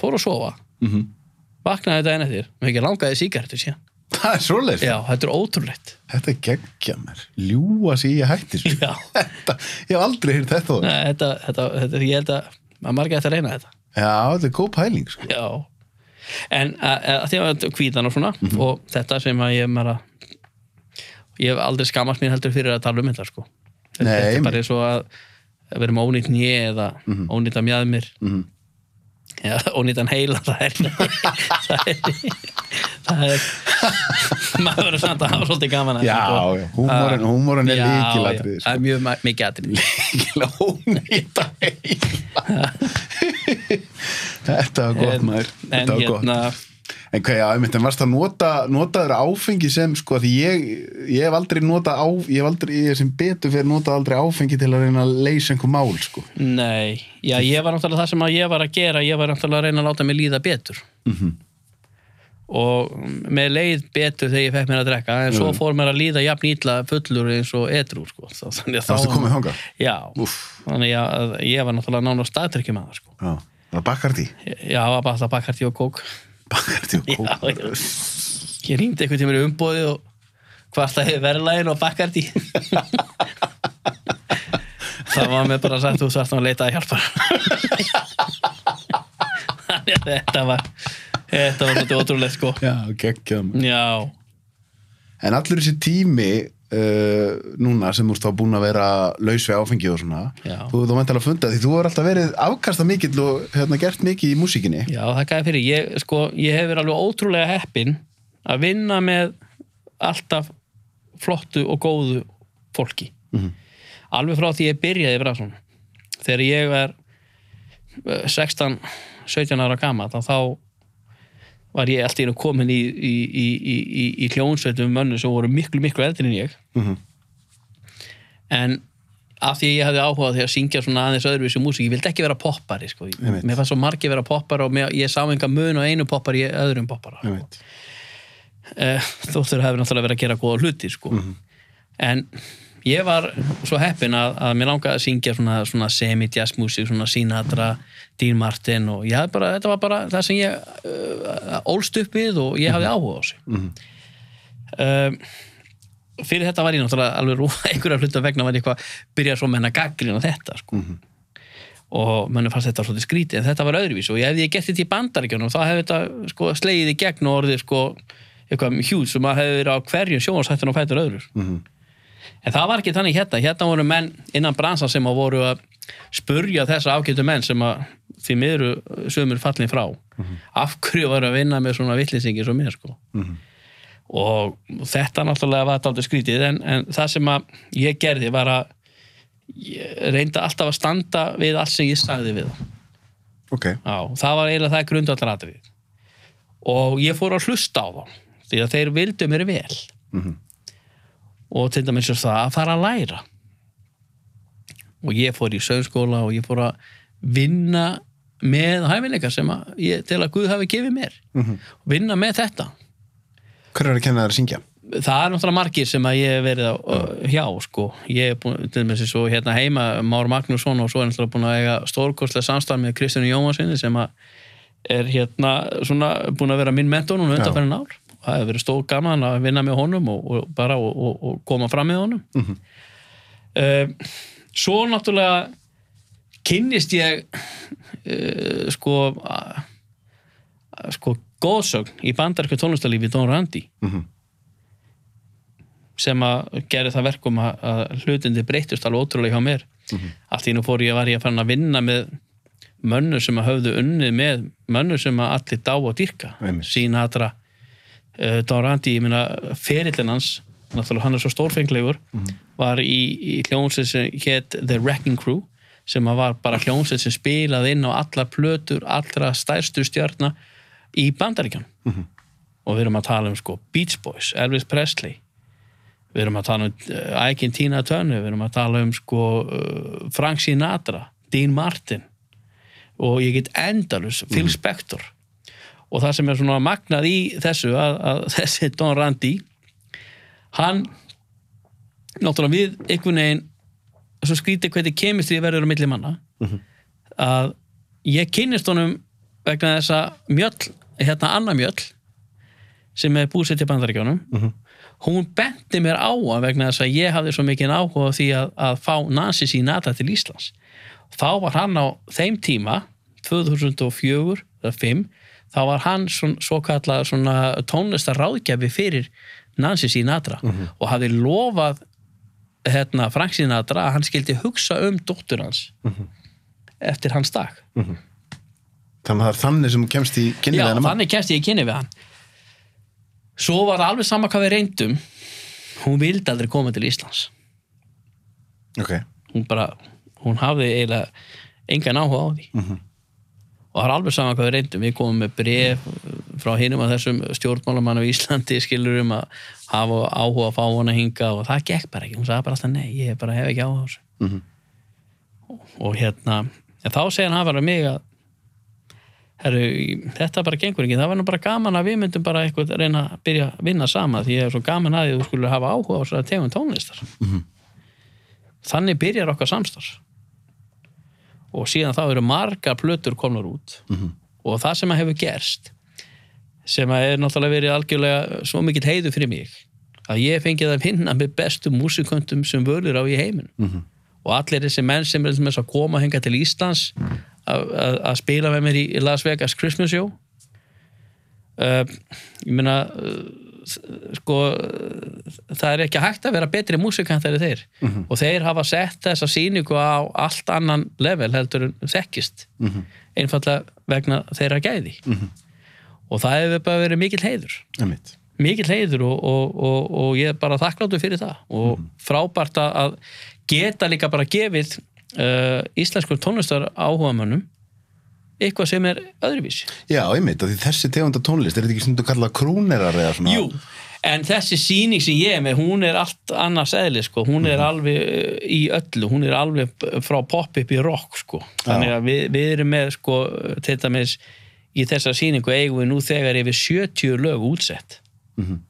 fór að sofa Mm vaknaði daginn eftir, mér ekki langaði síkartu síðan Það er svoleiðis. já, þetta er ótrúlegt Þetta er geggjanar. Ljúa sig í að hætti svo. já, Þetta, ég hef aldrei hýrt þetta. Nei, þetta, þetta, þetta, ég held að að margir ætti að reyna þetta Já, þetta er góð pæling, sko. Já, en því að kvíðan og svona og þetta sem að ég er að ég hef aldrei skamast mér heldur fyrir að tala um þetta sko. Nei, þetta er bara eins og að að vera með ónýtt nýja eða ónýtta mjöðmir Mhm. eða ónýttan heila það er það er, það er maður verður samt að hafa svolítið gaman að Já, sko. já, húmórin, húmórin er Já, líkilatrið, já, það er mjög mikið atrið Líkilega ónýta heila. Þetta var gott, maður. en Þetta var gott. En hvað, já, einmitt, en varst að nota, nota þér áfengi sem, sko, því ég, ég hef aldrei nota á, ég hef aldrei, ég sem betur fyrir nota aldrei áfengi til að reyna að leysa einhver mál, sko. Nei, já, ég var náttúrulega það sem að ég var að gera, ég var náttúrulega að reyna að láta mig líða betur. Mhm. og með leið betur þegar ég fekk mér að drekka en svo fór mér að líða jafn ítla fullur eins og edru sko. Þá- þannig að Það komið þangað? Já, Úff. þannig að ég var náttúrulega nána að að bakkarti og kók Já, já. Ég rýndi einhvern tímur í umbóðið og hvart það hefur verðlægin og bakkarti Það var mér bara sagt þú þarft að leita að hjálpa. Þannig að þetta var þetta var svolítið ótrúlega sko. Já, geggjum Já, En allur þessi tími uh, núna sem ert þá búin að vera laus við áfengi og svona. Já. þú þú vant alveg að funda því þú hefur alltaf verið afkasta mikill og hérna, gert mikið í músíkinni. Já, það gæði fyrir. Ég, sko, ég hef verið alveg ótrúlega heppin að vinna með alltaf flottu og góðu fólki. Mhm. alveg frá því ég byrjaði í Brasun þegar ég var eh, 16, 17 ára gammal þá var ég alltaf komin í, í, í, í, í, í hljónsveitum mönnu sem voru miklu, miklu eldri en ég Mhm. en af því ég hafði áhuga á því að syngja svona aðeins öðruvísi músík, ég vildi ekki vera poppari sko. Mér fannst svo margir vera poppar og mér, ég sá enga mun og einu poppar í öðrum poppara Ég veit. eh, þóttur hefur náttúrulega verið að gera góða hluti sko. en ég var svo heppin að, að mér langaði að syngja svona, svona semi-jazzmusik, svona Sinatra Dean Martin og ég hafði bara, þetta var bara það sem ég uh, ólst upp við og ég hafði áhuga á sig Mhm. um, fyrir þetta var ég náttúrulega alveg rú einhverja hluta vegna var ég eitthvað byrjað svo með hennar gaggrina þetta sko. Mhm. og mönnu fannst þetta svolítið skrítið en þetta var öðruvís og ég gett þetta í bandaríkjunum þá hefði þetta sko, slegið í gegn og orðið sko, eitthvað hjút sem að hefði verið á hverjum sjónvarsættin og fætur öðrur Mhm. En það var ekki þannig hérna. Hérna voru menn innan bransan sem að voru að spurja þessa ágætu menn sem að því miðru sömur fallin frá. Af hverju var að vinna með svona vittlisingi svo mér sko? Mhm. og þetta náttúrulega var aldrei skrítið en, en það sem að ég gerði var að reynda alltaf að standa við allt sem ég sagði við þá. Ok, Já, það var eiginlega það grundvallaratrið og ég fór að hlusta á þá því að þeir vildu mér vel. Mhm. Og til dæmis er það að fara að læra. Og ég fór í sögskóla og ég fór að vinna með hæfileika sem að ég, til að Guð hafi gefið mér. Mhm. vinna með þetta. Hver er að kenna þér að syngja? það er náttúrulega margir sem að ég hef verið á, hjá sko, ég er búin til dæmis svo hérna heima, Már Magnússon og svo er náttúrulega búin að eiga stórkostlega samstæð með Kristjánu Jóhansinni sem að er hérna svona búin að vera minn mentor núna undanferðin ár. og það hefur verið stór gaman að vinna með honum og, og bara og, og, koma fram með honum Mhm. uh, svo náttúrulega kynnist ég uh, sko að, að, sko góðsögn í bandaríku tónlistarlífi Don Randi Mhm. sem að gera það verkum að, að hlutindi breytist alveg ótrúlega hjá mér allt í nú fór ég var ég að fara að vinna með mönnur sem að höfðu unnið með mönnur sem að allir dá og dýrka Einmitt. Sinatra uh, Don Randi, ég meina ferillin hans náttúrulega hann er svo stórfenglegur var í, í hljónsið sem hétt The Wrecking Crew sem var bara hljónsið sem spilaði inn á alla plötur, allra stærstu stjarna í bandaríkjan og við erum að tala um sko Beach Boys, Elvis Presley. Við erum að tala um uh, Aikin Tina Turner, við erum að tala um sko uh, Frank Sinatra Dean Martin. Og ég get endalus, Phil Spector og það sem er svona magnað í þessu að, að þessi Don Randi hann náttúrulega við einhvern veginn svo skrítið hvernig kemist því verður á milli manna að ég kynnist honum vegna þess að mjöll, hérna Anna Mjöll sem er búsett í bandaríkjónum hún benti mér á hann vegna þess að ég hafði svo mikið áhuga því að, að fá Nancy Sinatra til Íslands. Þá var hann á þeim tíma 2004 eða 5 þá var hann svo, svo kallað svona tónlistar ráðgjafi fyrir Nancy Sinatra og hafði lofað hérna, Frank Sinatra að hann skildi hugsa um dóttur hans eftir hans dag. Þannig að það er þannig sem kemst í kynni Já, við mann. þannig kemst ég í kynni við hann. Svo var það alveg sama hvað við reyndum. Hún vildi aldrei koma til Íslands. Ok, hún bara, hún hafði eiginlega engan áhuga á því og það er alveg sama hvað við reyndum. Við komum með bref frá hinum að þessum stjórnmálamann á Íslandi skilur um að hafa áhuga að fá hana hinga og það gekk bara ekki, hún sagði bara alltaf nei ég bara hef ekki áhuga á þessu. Mhm. og, og hérna en þá segir hann bara mig að herru, þetta bara gengur ekki. Það var nú bara gaman að við myndum bara eitthvað reyna að byrja að vinna sama því ég er svo gaman að að þú skulle hafa áhuga á þess að tegum tónlistar þannig byrjar okkar samstarf og síðan þá eru margar plötur komnar út. Og það sem að hefur gerst sem að er náttúrulega verið algjörlega svo mikill heiðu fyrir mig að ég fengið að vinna með bestu músiköndum sem vörður á í heiminum. Mhm. og allir þessi menn sem er að koma henga til Íslands að- að að spila með mér í Las Vegas Christmas Show. Uh, ég meina uh, sko það er ekki hægt að vera betri músikantari þeir og þeir hafa sett þessa sýningu á allt annan level heldur en þekkist. Einfallega vegna þeirra gæði. Og það hefur bara verið mikill heiður. Mikill heiður og, og, og, og ég er bara þakkláttur fyrir það. Og frábært að- geta líka bara gefið uh, íslenskur tónlistar áhugamönnum eitthvað sem er öðruvísi. Já, einmitt, af því þessi tegunda tónlist, er þetta ekki stundu kallað krúnerar eða svona? Jú, en þessi sýning sem ég er með, hún er allt annars eðli, sko, hún er alveg uh, í öllu, hún er alveg frá pop upp í rock, sko. Þannig að við, við erum með, sko, til dæmis í þessa sýningu eigum við nú þegar yfir 70 lög útsett. Mhm.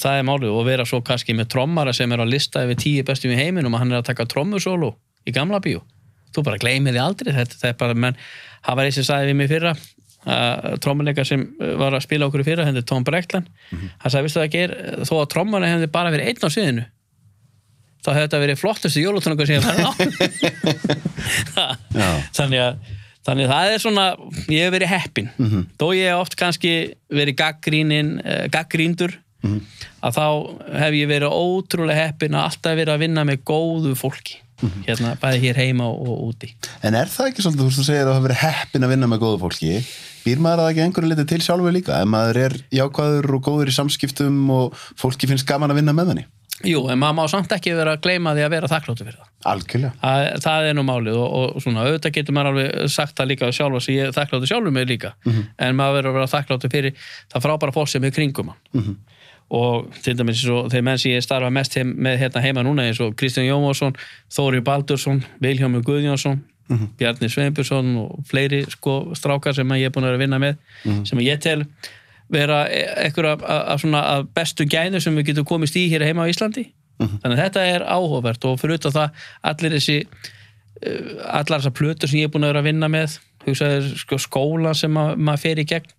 það er málið og vera svo kannski með trommara sem er á lista yfir tíu bestum í heiminum og hann er að taka trommusólu í gamla bíó þú bara gleymið því aldrei. Þetta, þetta er bara, menn, eins sem sagði við mig fyrra uh, trommuleika sem uh, var að spila okkur í fyrra, hendur Tom Breckland hann sagði, veistu það ekki þó að trommana hefði bara verið einn á sviðinu þá hefði þetta verið flottustu jólutónungar sem ég var á. Þannig að Þannig að það er svona, ég hef verið heppin þó ég hef oft kannski verið gaggrínin, uh, gaggríndur að þá hef ég verið ótrúlega heppin að alltaf verið að vinna með góðu fólki hérna, bæði hér heima og, og úti. En er það ekki svolítið, þú veist, þú segir að það hafa verið heppin að vinna með góðu fólki, býr maður það ekki einhverju litið til sjálfur líka, ef maður er jákvæður og góður í samskiptum og fólki finnst gaman að vinna með henni? Jú, en maður má samt ekki vera að gleyma því að vera þakkláttu fyrir það. Algjörlega. Það, það er nú málið og, og svona auðvitað getur maður alveg sagt það líka sjálfa sem ég þakkláttu sjálfur mig líka. En maður verður að vera þakkláttu fyrir það frábæra fólk sem er kringum hann og til dæmis svo, þeir menn sem ég starfa mest heim, með hérna heima núna eins og Kristján Jómásson, Þóri Baldursson Vilhjámi Guðjónsson Bjarni Sveinbjörnsson og fleiri sko strákar sem ég er búin að vinna með sem ég tel vera eitthvað af svona bestu gæðu sem við getum komist í hér heima á Íslandi. Þannig að þetta er áhugavert og fyrir utan það allir þessi uh, allar þessar plötur sem ég er búin að vera að vinna með hugsaður sko, skóla sem ma maður fer í gegn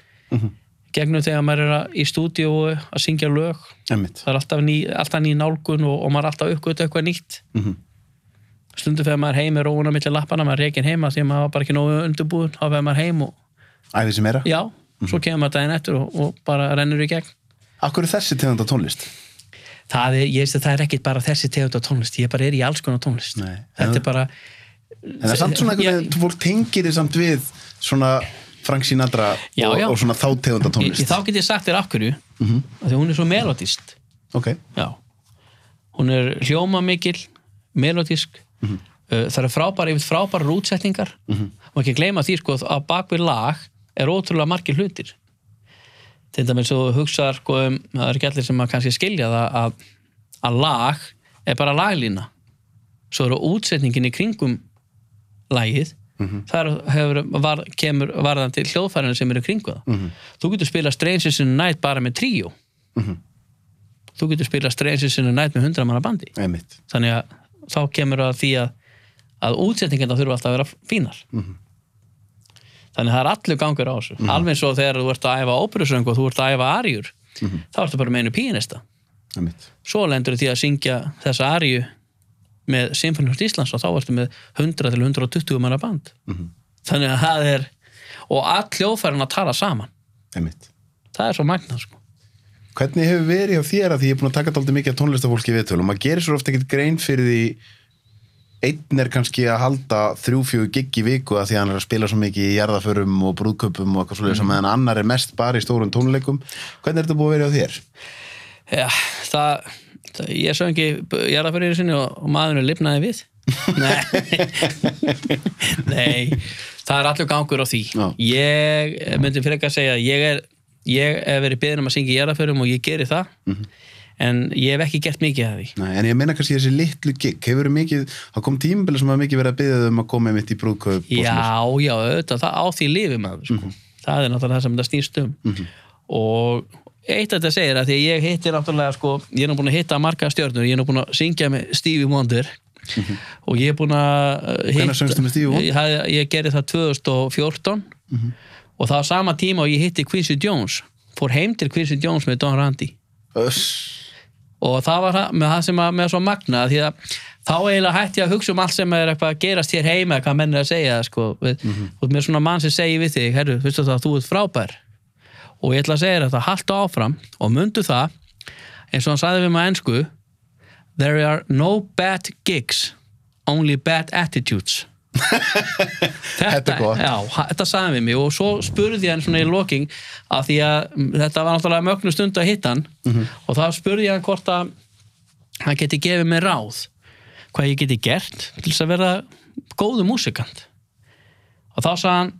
gegnum þegar maður er að, í stúdíu að syngja lög Einmitt. það er alltaf ný, alltaf ný nálgun og, og maður er alltaf uppgötu eitthvað nýtt Mhm. stundum þegar maður er heim er róuna millir lappana, maður er reikin heima því að maður var bara ekki nógu undirbúin þá fer maður heim og Æði sem meira? já, svo kemur maður daginn eftir og, og bara rennur í gegn Akkur er þessi tegunda tónlist? það er, ég veist að það er ekkit bara þessi tegund af tónlist, ég bara er í alls konar tónlist Nei. þetta er bara En það er samt svona veginn, fólk tengir þið samt við svona Frank Sinatra Já, og, já. og svona þá tegunda ég, tónlist. þá get ég sagt þér af hverju mm -hmm. því hún er svo melodist Ok. já. hún er hljóma mikil melodísk uh, það er frábæra, yfir frábæra rútsetningar og ekki gleyma því sko að bakvið lag er ótrúlega margir hlutir til dæmis þú hugsaðar sko um, það er ekki allir sem að kannski skilja það að, að lag er bara laglína svo eru útsetningin í kringum lagið þar hefur, var, kemur varðandi hljóðfærinu sem eru kringu það. Þú getur spila Strangers in the Night bara með tríó. Þú getur spila Strangers in the Night með hundra manna bandi. Einmitt. þannig að þá kemur að því að að útsetningina þurfa alltaf að vera fínar. Þannig að það er allir gangur á þessu. Alveg eins og þegar þú ert að æfa óperusöng og þú ert að æfa arjur þá ertu bara með einu Einmitt. svo lendur því að syngja þessa arju með Symfónihúst Íslands og þá ertu með 100 til 120 manna band þannig að það er og all hljóðfærin að tala saman Einmitt. það er svo magnað sko Hvernig hefur verið hjá þér að því ég er búin að taka dálítið mikið af tónlistafólki við og maður gerir svo ofta ekkert grein fyrir því einn er kannski að halda þrjú-fjögur gig í viku að því að hann er að spila svo mikið í jarðaförum og brúðköpum og eitthvað svolítið mm. meðan annar er mest bara í stórum tónleikum hvernig er þetta búið að vera hjá þér? Já, það, það ég söng ekki jarðaförinu sinni og, og maðurinn lifnaði við. Nei. Nei, það er allur gangur á því. Já. Ég myndi fyrir ekki að segja ég er ég hef verið beðin um að syngja í jarðaförum og ég geri það en ég hef ekki gert mikið af því. Nei, en ég meina kannski þessi litlu gig hefur mikið, það kom tímabili sem hafa mikið verið að byggja um að koma mitt í brúðkaup Já, já, auðvitað, það á því lifi maður sko. Mhm. það er náttúrulega það sem þetta snýst um. Og eitt af þetta segir að því að ég hitti náttúrulega sko, ég er nú búin að hitta marga stjörnur, ég er nú búin að syngja með Stevie Wonder og ég er búin að uh, Mhm. Hvenær söngstu með Stevie Wonder? Ég, ég gerði það 2014 Mhm. og það var sama tíma og ég hitti Quincy Jones fór heim til Quincy Jones með Don Randy Öss. og það var það- með það sem að með svo magna því að þá eiginlega hætti ég að hugsa um allt sem er eitthvað að gerast hér heima hvað menn er að segja sko. við, Mhm. og með svona mann sem segir við þig herru, veistu það, þú ert frábær og ég ætla að segja þetta, haltu áfram og mundu það, eins og hann sagði við maður ennsku there are no bad gigs only bad attitudes. Þetta já, þetta sagði við mig og svo spurði ég hann svona í loking að því að mm, þetta var náttúrulega mögnu stund að hitta hann og þá spurði ég hann hvort að hann geti gefið mér ráð hvað ég geti gert til þess að vera góðu músikant. Og þá sagði hann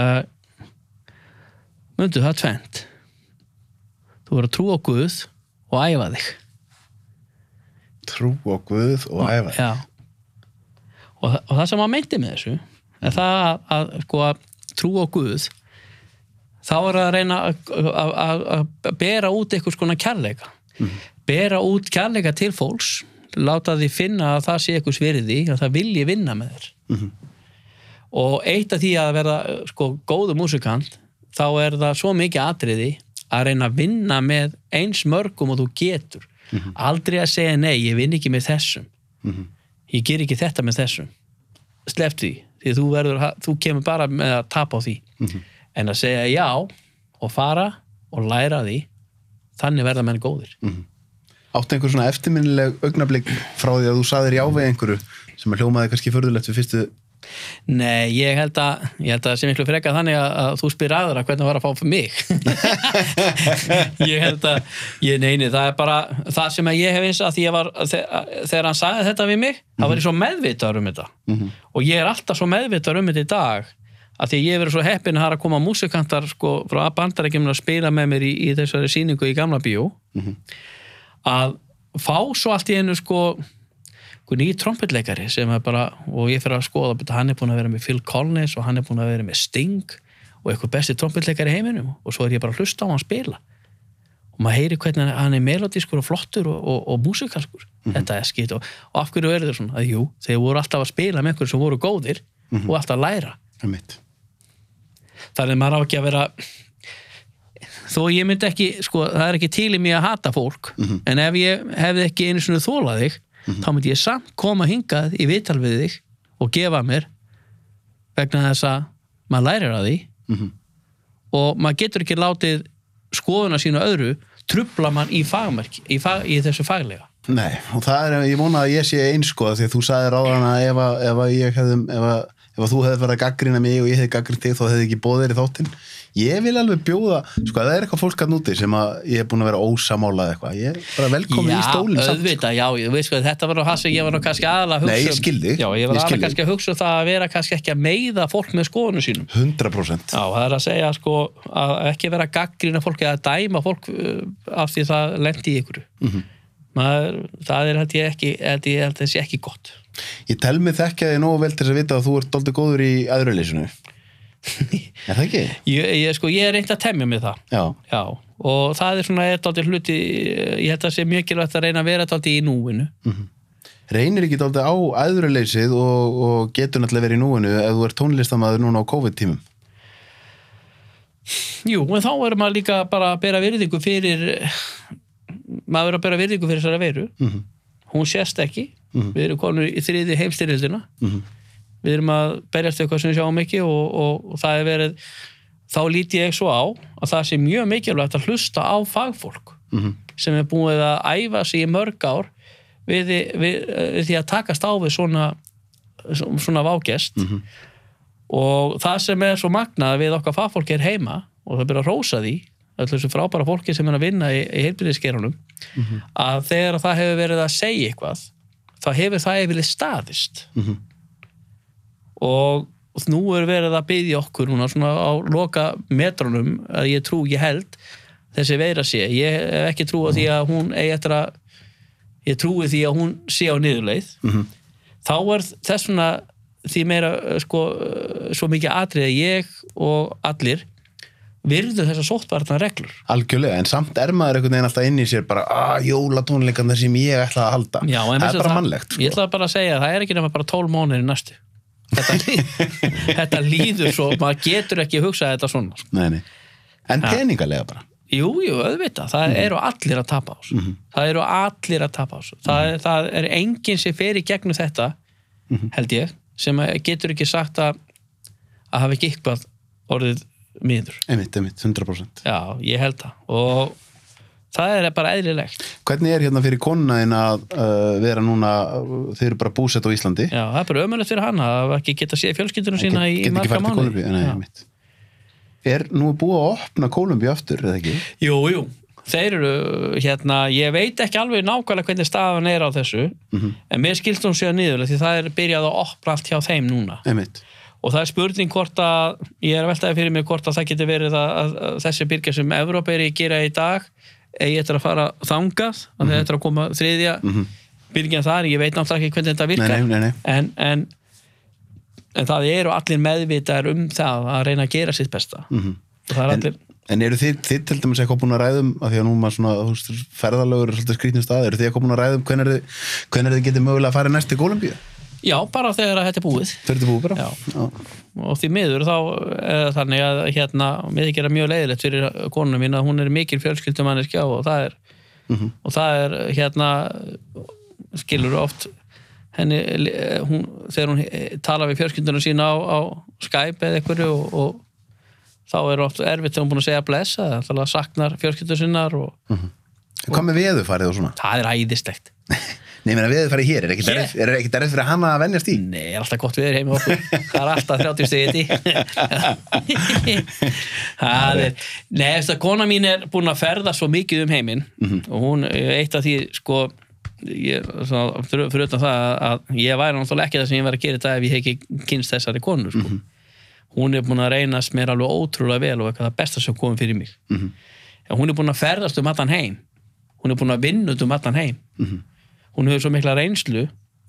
uh, mundu það tvent þú verður að trúa á Guð og æfa þig. Trú og guð og æfa Já. Og, og það sem hann meinti með þessu er það að, að, sko, að trú á Guð þá er að reyna að, bera út eitthvað skona kærleika. Bera út kærleika til fólks láta því finna að það sé eitthvað svirði að það vilji vinna með þér. Og eitt af því að verða sko góðu músikant þá er það svo mikið atriði að reyna að vinna með eins mörgum og þú getur. Aldrei að segja nei, ég vinn ekki með þessum. Ég ger ekki þetta með þessum. Slepp því, því þú, verður, þú kemur bara með að tapa á því. En að segja já og fara og læra því þannig verða menn góðir. Áttu einhver svona eftirminnileg augnablik frá því að þú saðir já við einhverju sem að hljómaði kannski förðulegt við fyrstu Nei, ég held að ég held að það sé miklu freka þannig að, að þú spyr aðra hvernig það var að fá mig. Ég held að ég neini, það er bara það sem ég hef eins að því ég var þegar, hann sagði þetta við mig, þá var ég svo meðvitaður um þetta. Og ég er alltaf svo meðvitaður um þetta í dag að því ég hef verið svo heppin að það er að koma músikantar sko frá bandarækjumna að spila með mér í, í þessari sýningu í gamla bíó. Að fá svo allt í einu sko einhver nýjir trompetleikari sem er bara, og ég fyrir að skoða hann er búin að vera með Phil Collins og hann er búin að vera með Sting og eitthvað besti trompetleikari í heiminum. Og svo er ég bara að hlusta á hann spila. Og maður heyri hvernig hann er melodískur og flottur og, og, og músikalskur. Þetta er skipt og, og af hverju er þetta svona? Að jú, þeir voru alltaf að spila með einhverjum sem voru góðir og alltaf að læra. Þannig að maður á ekki að vera þó ég myndi ekki sko, það er ekki til í mig að hata fólk en ef ég hefði ekki einu svona þólað þig þá myndi ég samt koma hingað í vital við þig og gefa mér vegna þess að maður lærir að því. Mhm. og maður getur ekki látið skoðuna sína öðru trubla mann í fagmerk í, fag, í þessu faglega. Nei, og það er, ég vona að ég sé eins sko því að þú sagði ráðan að ef að, ef að ég hefðum, ef að, ef að þú hefði verið að gaggrina mig og ég hefði gaggrina þig þá hefði ekki bóðir í þáttinn ég vil alveg bjóða, sko það er eitthvað fólk að núti sem að ég er búin að vera ósamálað eitthvað, ég er bara velkomin í stólinn Já, samt, sko. auðvitað, já, veist hvað þetta var nú það sem ég var nú kannski aðalega að hugsa Nei, ég um. skil þig, Já, ég var þig. kannski að hugsa um það að vera kannski ekki að meiða fólk með skoðunum sínum 100% Já, það er að segja sko að ekki vera gaggrina fólk eða dæma fólk uh, af því það lendi í ykkur Mhm. Maður, það er held ég ekki held ég held þessi ekki gott Ég tel mig þekkja þig nógu vel til að vita að þú ert doldið góður í aðruleysinu Er það ekki? ég, ég, sko, ég er reynd að temja mig það. Já, Já, og það er svona eitt aldrei hluti, ég held að sé mjög mikilvægt að reyna að vera aldrei í núinu. Reynir ekki doldið á aðruleysið og, og getur náttúrulega verið í núinu ef þú ert tónlistamæður núna á COVID-tímum? Jú, en þá er maður líka bara að bera virðingu fyrir maður er að bera virðingu fyrir þessari veru Mhm. hún sést ekki. Við erum konur í þriði heimstyrildina Mhm. Við erum að berjast eitthvað sem við sjáum ekki og, og, og það er verið þá líti ég svo á að það sé mjög mikilvægt að hlusta á fagfólk Mhm. sem er búið að æfa sig í mörg ár við, við, við því að takast á við svona svona vágest Mhm. og það sem er svo magnað við okkar fagfólki er heima og það byrja að rósa því öll þessu frábæra fólki sem er að vinna í, í heilbyrðiskerunum að þegar það hefur verið að segja eitthvað þá hefur það yfirlega staðist Mhm. Og nú er verið að byggja okkur núna svona á loka metrunum að ég trú ég held þessi veira sé. Ég hef ekki trú á því að hún eigi eftir að ég trúi því að hún sé á niðurleið. Mhm. þá er þess vegna því meira uh, sko, uh, svo mikið atrið að ég og allir virðu þessar sóttvarnar reglur. Algjörlega, en samt er maður einhvern veginn alltaf inn í sér bara, að jólatónleikan sem ég ætla að halda. Já, það er bara mannlegt Ég sko. ætla bara að segja að það er ekki nema bara 12 mánuðir í næstu þetta, lí- þetta líður svo maður getur ekki hugsað þetta svona sko. nei, nei. en peningalega bara Jú, jú, auðvitað, það Mhm. eru allir að tapa á þessu það eru allir að tapa á þessu það, Mhm. er, það er enginn sem fer í gegnum þetta Mhm. held ég sem getur ekki sagt að að hafa ekki eitthvað orðið miður einmitt, einmitt, 100% Já, ég held það og það er bara eðlilegt. Hvernig er hérna fyrir konuna þín að uh, vera núna, þeir eru bara búsett á Íslandi? Já, það er bara ömulegt fyrir hana að ekki geta séð fjölskyldunum sína get í marga einmitt. er nú búið að opna Kólumbíu aftur, eða ekki? Jú, jú, þeir eru hérna, ég veit ekki alveg nákvæmlega hvernig staðan er á þessu Mhm. en mér skilst hún sér niður því það er byrjað að opna allt hjá þeim núna. Einmitt, og það er spurning hvort að ég er að veltaði fyrir mig hvort að það getur verið að, að, þessi byrgja sem Evróp er í að gera í dag eigi eftir að fara þangað að það eftir að koma þriðja mm -hmm. byrgjan þar, ég veit náttúrulega ekki hvernig þetta virkar nei, nei, nei. En, en, en það eru allir meðvitaðar um það að reyna að gera sitt besta Mhm. það er En, allir en eru þið, þið til dæmis eitthvað búin að ræðum af því að nú maður svona, ferðalögur er skrýtnum stað, eru þið eitthvað búin að ræðum hvernig þið, þið getið mögulega að fara næst til Kólumbíu? Já, bara þegar þetta er búið Þau eru þið búið bara? Já. Já. og því miður þá er þannig að hérna, þykir það mjög leiðilegt fyrir konuna mín að hún er mikil fjölskyldumanniskja og það er Mhm. og það er hérna skilur oft henni, hún, þegar hún tala við fjölskylduna sína á, á Skype eða einhverju og, og þá er oft erfitt þegar hún búin að segja bless að það saknar fjölskyldu sinnar og En Hvað með veðufarið og svona? það er æðislegt Nei, ég meina veðufarið hér, er ekki Hér? derrið er derrið fyrir hana að venjast í? Nei, er alltaf gott viður heima okkur Það er alltaf 30 stegið Það er Nei, þess að kona mín er búin að ferða svo mikið um heiminn og hún, eitt af því sko ég, svona, fyrir, fyrir utan það að ég væri náttúrulega ekki það sem ég var að gera í dag ef ég hef ekki kynst þessari konu sko. hún er búin að reynast mér alveg ótrúlega vel og eitthvað besta sem komið fyrir mig Mhm. en hún er búin að ferðast um allan heim hún er búin að vinna um allan heim hún hefur svo mikla reynslu.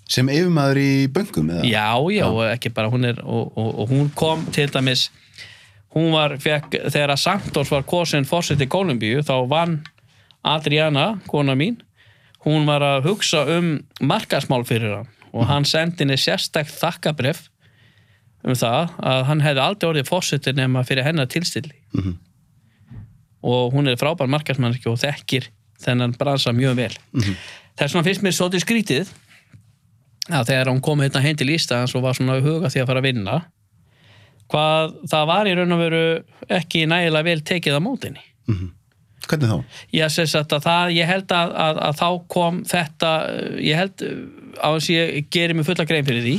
Sem yfirmaður í böngum, eða? Já, já, og ekki bara hún er og, og, og hún kom til dæmis hún var, fekk, þegar að Santos var kosin fórseti í Kolumbíu þá vann Adriana, kona mín hún var að hugsa um markasmál fyrir hann. Og hann sendi henni sérstækt þakkabref um það að hann hefði aldrei orðið fórseti nema fyrir hennar tilstilli. Mhm. og hún er frábær markasmannski og þekkir þennan bransa mjög vel þess vegna finnst mér svolítið skrítið að þegar hún kom hérna heim til Íslands og var svona að huga því að fara að vinna hvað það var í raun og veru ekki nægilega vel tekið á mótinni Hvernig þá? ég, það, ég held að, að, að þá kom þetta ég held á þess að ég geri mig fulla grein fyrir því.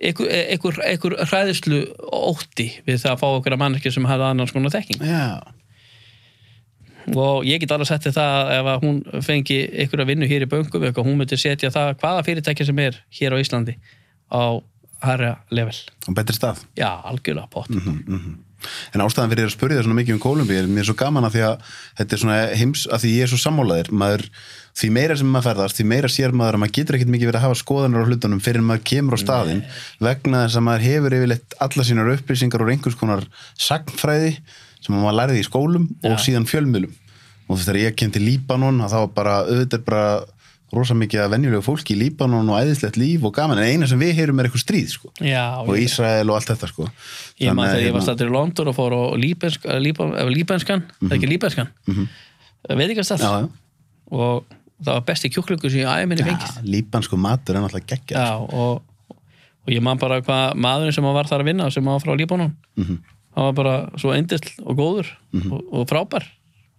Einhver, hræðislu ótti við það að fá okkur að manneskja sem hafði annars konar þekking Já, og ég get alveg sett til það að ef að hún fengi ykkur að vinna hér í böngum eitthvað, hún myndi setja það hvaða fyrirtæki sem er hér á Íslandi á harra level. Á betri stað. Já, algjörlega pott En ástæðan fyrir að spurja það svona mikið um Kólumbíu er mér svo gaman að því að þetta er svona heims, að því ég er svo sammálaðir maður, því meira sem maður ferðast, því meira sér maður að maður getur ekkert mikið verið að hafa skoðanir á hlutunum fyrir maður kemur á staðinn vegna þess að maður hefur yfirleitt alla sínar upplýsingar og einhvers konar sagnfræði sem maður lærði í skólum og síðan fjölmiðlum og þú veist þegar ég til Líbanon að þá var bara, auðvitað er bara rosa mikið að venjulegu fólki í Líbanon og æðislegt líf og gaman, en eina sem við heyrum er eitthvað stríð sko. já, og ég, Ísrael og allt þetta sko. ég að, þegar ég var hérna- stættur í London og fór á líbensk, líben, líbenskan ekki líbenskan mm -hmm. veit ekki að stað já, já. og það var besti kjúklingur sem ég aðeins minni fengið Já, líbansku matur er náttúrulega geggja já, og, og ég man bara hvað maðurinn sem var þar að vinna sem var frá Líbanon Mhm. hann var bara svo endisl og góður og, og frábær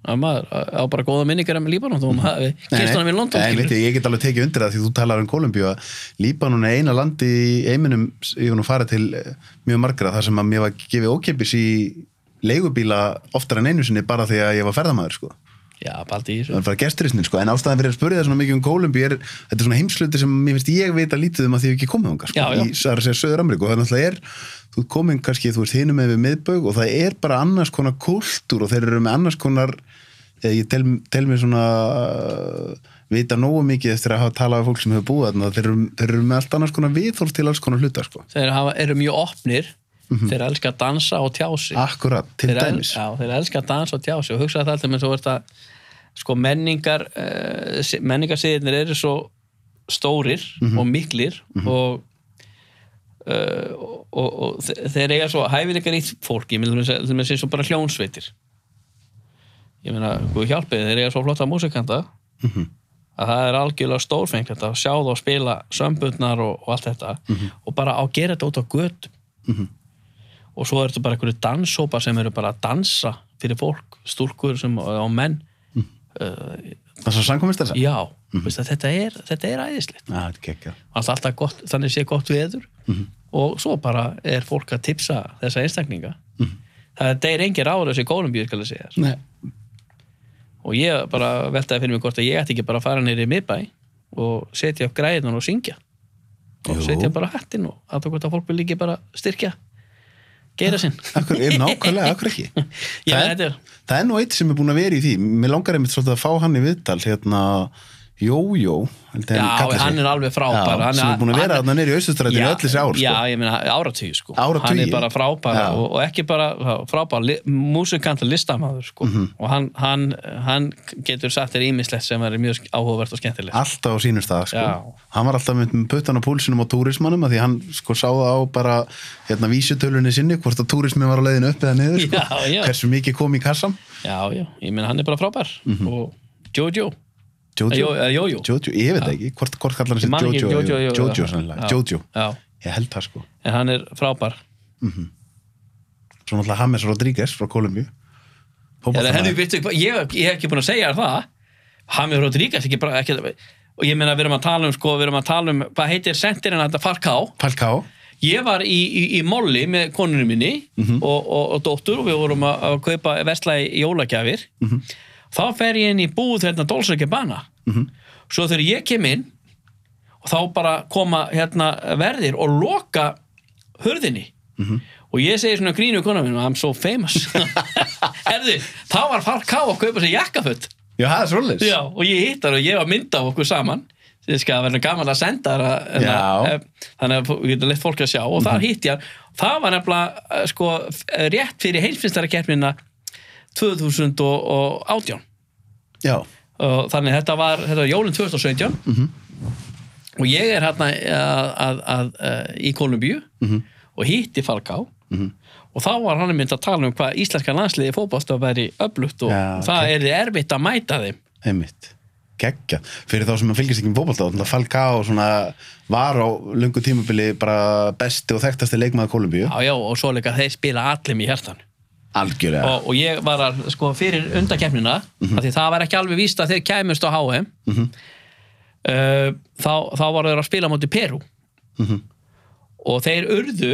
að maður á bara góða minningar um Líbanon þó maður kynst hann í London Nei, veit, ég, ég get alveg tekið undir það því þú talar um Kolumbíu að Líbanon er eina landi í heiminum ég hef nú farið til eh, mjög margra þar sem að mér var gefið ókeppis í leigubíla oftar en einu sinni bara því að ég var ferðamaður sko. Já, baldi í það þessu er bara gesturistnin sko, en ástæðan fyrir að spurja það svona mikið um Kólumbíu er, þetta er svona heimsluti sem mér finnst ég veit að lítið um að því ég hef ekki komið þangað sko, Já, já. í það að segja Söður Ameríku. Og það náttúrulega er, þú ert komin kannski, þú veist hinum með við miðbaug og það er bara annars konar kultúr og þeir eru með annars konar eða ég tel, tel mér svona uh, vita nógu mikið eftir að hafa talað af fólk sem hefur búið þarna, þeir eru, þeir eru með allt annars konar viðhorf til alls konar hluta sko, þeir hafa, eru mjög opnir. Þeir elska að dansa og tjá sig. Akkurat, til þeir, el, dæmis. Já, þeir elska að dansa og tjá sig. Og hugsa það alltaf með svo er þetta sko menningar uh, menningarsiðinir eru svo stórir og miklir og Uh, og, og, og þe- þeir eiga svo hæfileikar í fólki, ég vil til með sé svo bara hljónsveitir ég meina, hvað hjálpið, þeir eiga svo flotta músikanta. Að það er algjörlega stórfengt að sjá þá spila sömbundnar og, og allt þetta og bara á að gera þetta út á götum og svo er þetta bara einhverju danshópa sem eru bara að dansa fyrir fólk, stúlkur sem, og menn það er svo samkomist þess að já, veist, að þetta, er, þetta er æðislegt. Það er gekkja alltaf gott, þannig sé gott veður. Og svo bara er fólk að tipsa þessa einstakninga það er engin ráður þessi Kólumbíu skal að segja. Nei. og ég bara veltaði fyrir mig hvort að ég ætti ekki bara að fara neyri í miðbæ og setja upp græðin og syngja. Og Jú. setja bara hættin og að það hvort að fólk vil ekki bara styrkja geira sinn. Akkur, er nákvæmlega, akkur ekki? Já, það, er, er- það er nú eitt sem er búin að vera í því. Mér langar einmitt svolítið að fá hann í viðtal hérna, Jójó hann er alveg frábær Já, hann sem er búin að vera hann- þarna nýri í Austustrætinu öll þessi ár sko. Já, ég meina áratugir sko Áratugi? Hann er bara frábær og, og ekki bara frábær li, músikant og listamæður sko Mhm. og hann, hann, hann getur sagt þér ímislegt sem er mjög áhugavert og skemmtilegt alltaf á sínum stað sko. Já. hann var alltaf með puttan á púlsinum á túrismannum að því hann sko sá það á bara hérna vísutölunni sinni hvort að túrismin var á leiðinu upp eða niður sko. Já, hversu mikið kom í kassam Já, já, ég meina hann er bara frábær Mhm. og Jojo Jojo, Jojo, ég veit ekki. Hvort, kallar hann sér Jojo Jojo, sannlega. Jojo ég held það sko. En hann er frábær. Svo náttúrulega James Rodríguez frá Kolumbíu ég, ég hef ekki búin að segja það. Hami Rodríguez ekki bara ekki, og ég meina við erum að tala um sko, við erum að tala um, hvað heitir sendirinn þetta Falcao? Ég var í, í, í Molli með konunum minni og, og, og dóttur og við vorum að, að kaupa vesla í jólagjafir þá fer ég inn í búð hérna Dolce Gabbana. Svo þegar ég kem inn og þá bara koma hérna verðir og loka hurðinni. Og ég segi svona grínu konum minn I'm so famous. Herðu, þá var Farká að kaupa sér jakkaföld já, það er svolítið og ég hitt hann og ég var mynd af okkur saman. Það skal vera gaman að senda að- Já. að- eh, þannig að við getum leitt fólk að sjá. Og þar hitt ég hann. Það var nefnilega eh, sko rétt fyrir heimsfinstarakeppnina 2018 já, og þannig þetta var, þetta var jólinn 2017 og ég er hérna að, að, að, að í Kolumbíu og hitti Falká og þá var hann mynd að tala um hvað íslenska landsliði fótbolta að veri öflugt og Já, það ok. er þið erfitt að mæta þeim. Einmitt. Geggja, fyrir þá sem að fylgjast ekki um Falcao svona var á lungu tímabili bara besti og þekktasti leikmaður Kolumbíu Já, já, og svo líka þeir spila allir mér hjartan algjörlega. Og, og ég var að, sko, fyrir undakefnina mm því það var ekki alveg víst að þeir kæmust á HM uh, þá, þá var þeir að spila á móti Peru og þeir urðu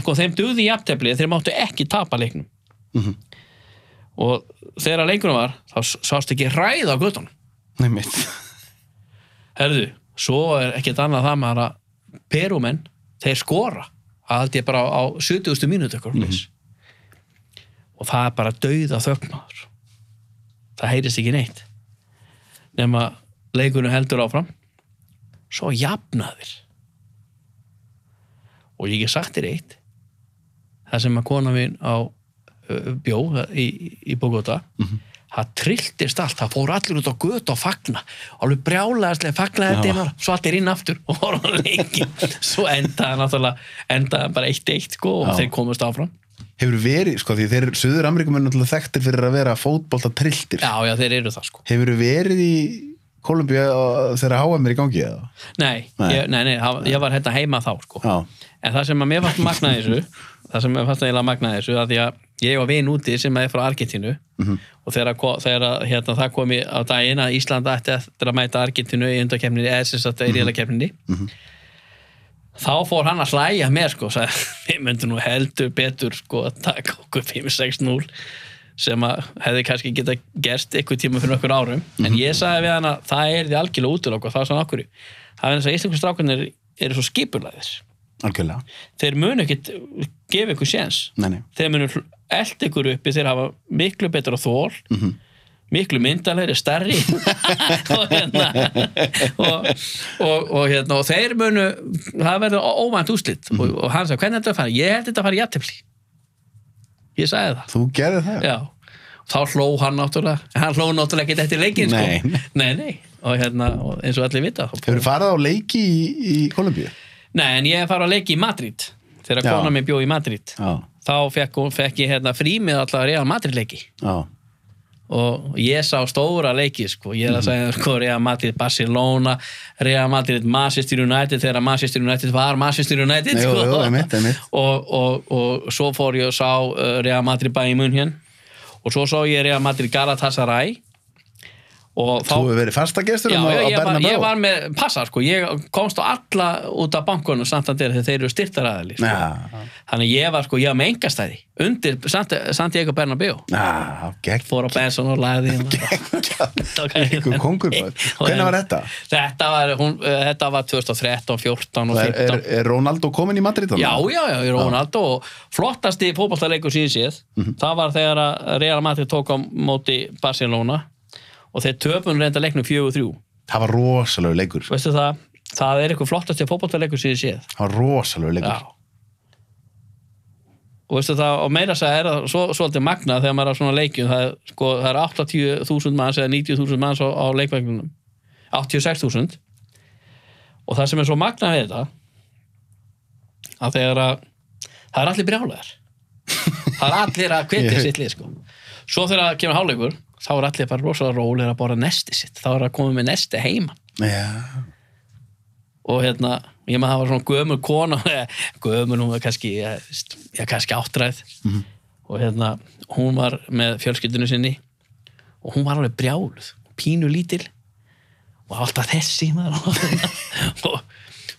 sko, þeim duði í jafntefli þeir máttu ekki tapa leiknum. Og þegar leikunum var þá sást ekki ræð á göttunum einmitt. Herðu, svo er ekkert annað það maður að perumenn, þeir skora að held ég bara á, á 70. mínútu eitthvað mm og það er bara dauða þögnaður það heyrist ekki neitt nema leikunum heldur áfram. Svo jafnaðir. Og ég hef sagt þér eitt. Það sem að kona mín á uh, bjó í, í Bogota það trilltist allt, það fór allir út á götu og fagna, alveg brjálæðislega fagnaði þetta svo allir inn aftur og voru á leikin, svo endaði náttúrulega endaði bara eitt eitt sko og Já. þeir komast áfram hefur verið, sko því þeir Suður Ameríkumenn náttúrulega þekktir fyrir að vera fótbolta trilltir já, já, þeir eru það sko. Hefur verið í Kolumbíu þegar HM er í gangi eða? nei, Nei. Ég, nei, nei, ég var hérna heima þá sko. Já, en það sem að mér fannst magnaði þessu það sem mér fannst eiginlega magnaði þessu að því að ég var vin úti sem er frá Argentínu og þegar, ko- þegar að, hérna, það komi á daginn að Ísland ætti að mæta Argentínu í undakefninni eða sem sagt í mm þá fór hann að hlæja mér sko sagði, við myndum nú heldur betur sko að taka okkur 5-6-0 sem að hefði kannski geta gerst eitthvað tíma fyrir okkur árum. Mhm. en ég sagði við hana það er því algjörlega útilokk og það er svona okkur það er þess að íslensku strákunir eru svo skipurlæðir algjörlega. Þeir munu ekkit gefa ykkur séns. Þeir munu eld ykkur uppi þeir hafa miklu betra þól Mhm. Miklu myndalegri, stærri. Og hérna og, og, og hérna og þeir munu, það verður óvænt úslit Mhm. og, og hann sagði, hvernig er þetta fara? Ég held þetta að fara í jættefli ég sagði það, þú gerði það? Já. Þá hló hann náttúrulega, hann hló náttúrulega ekki eftir leikin sko. Nei. nei, nei. Og hérna, og eins og allir vita þá- hefur farið á leiki í, í Kolumbíu nei, en ég fara að leiki í Madrid. Þegar Já. kona mér bjó í Madrid. Já, þá fekk, fekk ég hérna frí með alltaf Real Madrid leiki já, og ég sá stóra leiki sko. ég er að segja sko, Real Madrid Barcelona Real Madrid Manchester United þegar Manchester United var Manchester United Jú, sko. jú, einmitt, einmitt. og, og, og svo fór ég og sá uh, Real Madrid mun hér og svo sá ég Real Madrid Galatasaray og þú hefur verið fastagestur um á, já, á ég, var, með passa sko, ég komst á alla út af bankunum samt að þeir, eru styrtaræðali sko. já, þannig ég var sko, ég var með engastæði undir Sant- Santiago Bernabéu gegn fór á Benson og lagði Einhver kongur bara. Hvenær var þetta? Þetta var, hún, uh, þetta var 2013, 14 og er, 15 er, er Ronaldo komin í Madrid Já, já, já, Ronaldo. Og flottasti fótballtaleikur síðan séð. Mhm. það var þegar að Real Madrid tók á móti Barcelona og þeir töpun reynda leiknum 4-3 það var rosalegu leikur. Veistu það, það er eitthvað flottasti fótballtaleikur síðan séð. Það var rosalegu leikur. Já. Og veistu það, og meira að segja er það svo, svolítið magna þegar maður er á svona leikjum. Það er, sko, það er 80.000 manns eða 90.000 manns á, á leikvægnum 86.000 og það sem er svo magna við þetta að þegar að það er allir brjálæðar það er allir að hvetja Ég- sitt lið sko. svo þegar það kemur hálfleikur þá er allir bara rosalega rólir að borða nesti sitt. Þá er að koma með nesti heima. Já, og hérna, ég maður það var svona gömur kona, gömur hún var kannski ég, veist, ég kannski áttræð. Og hérna, hún var með fjölskyldinu sinni og hún var alveg brjáluð, pínu lítil. Og alltaf þessi maður og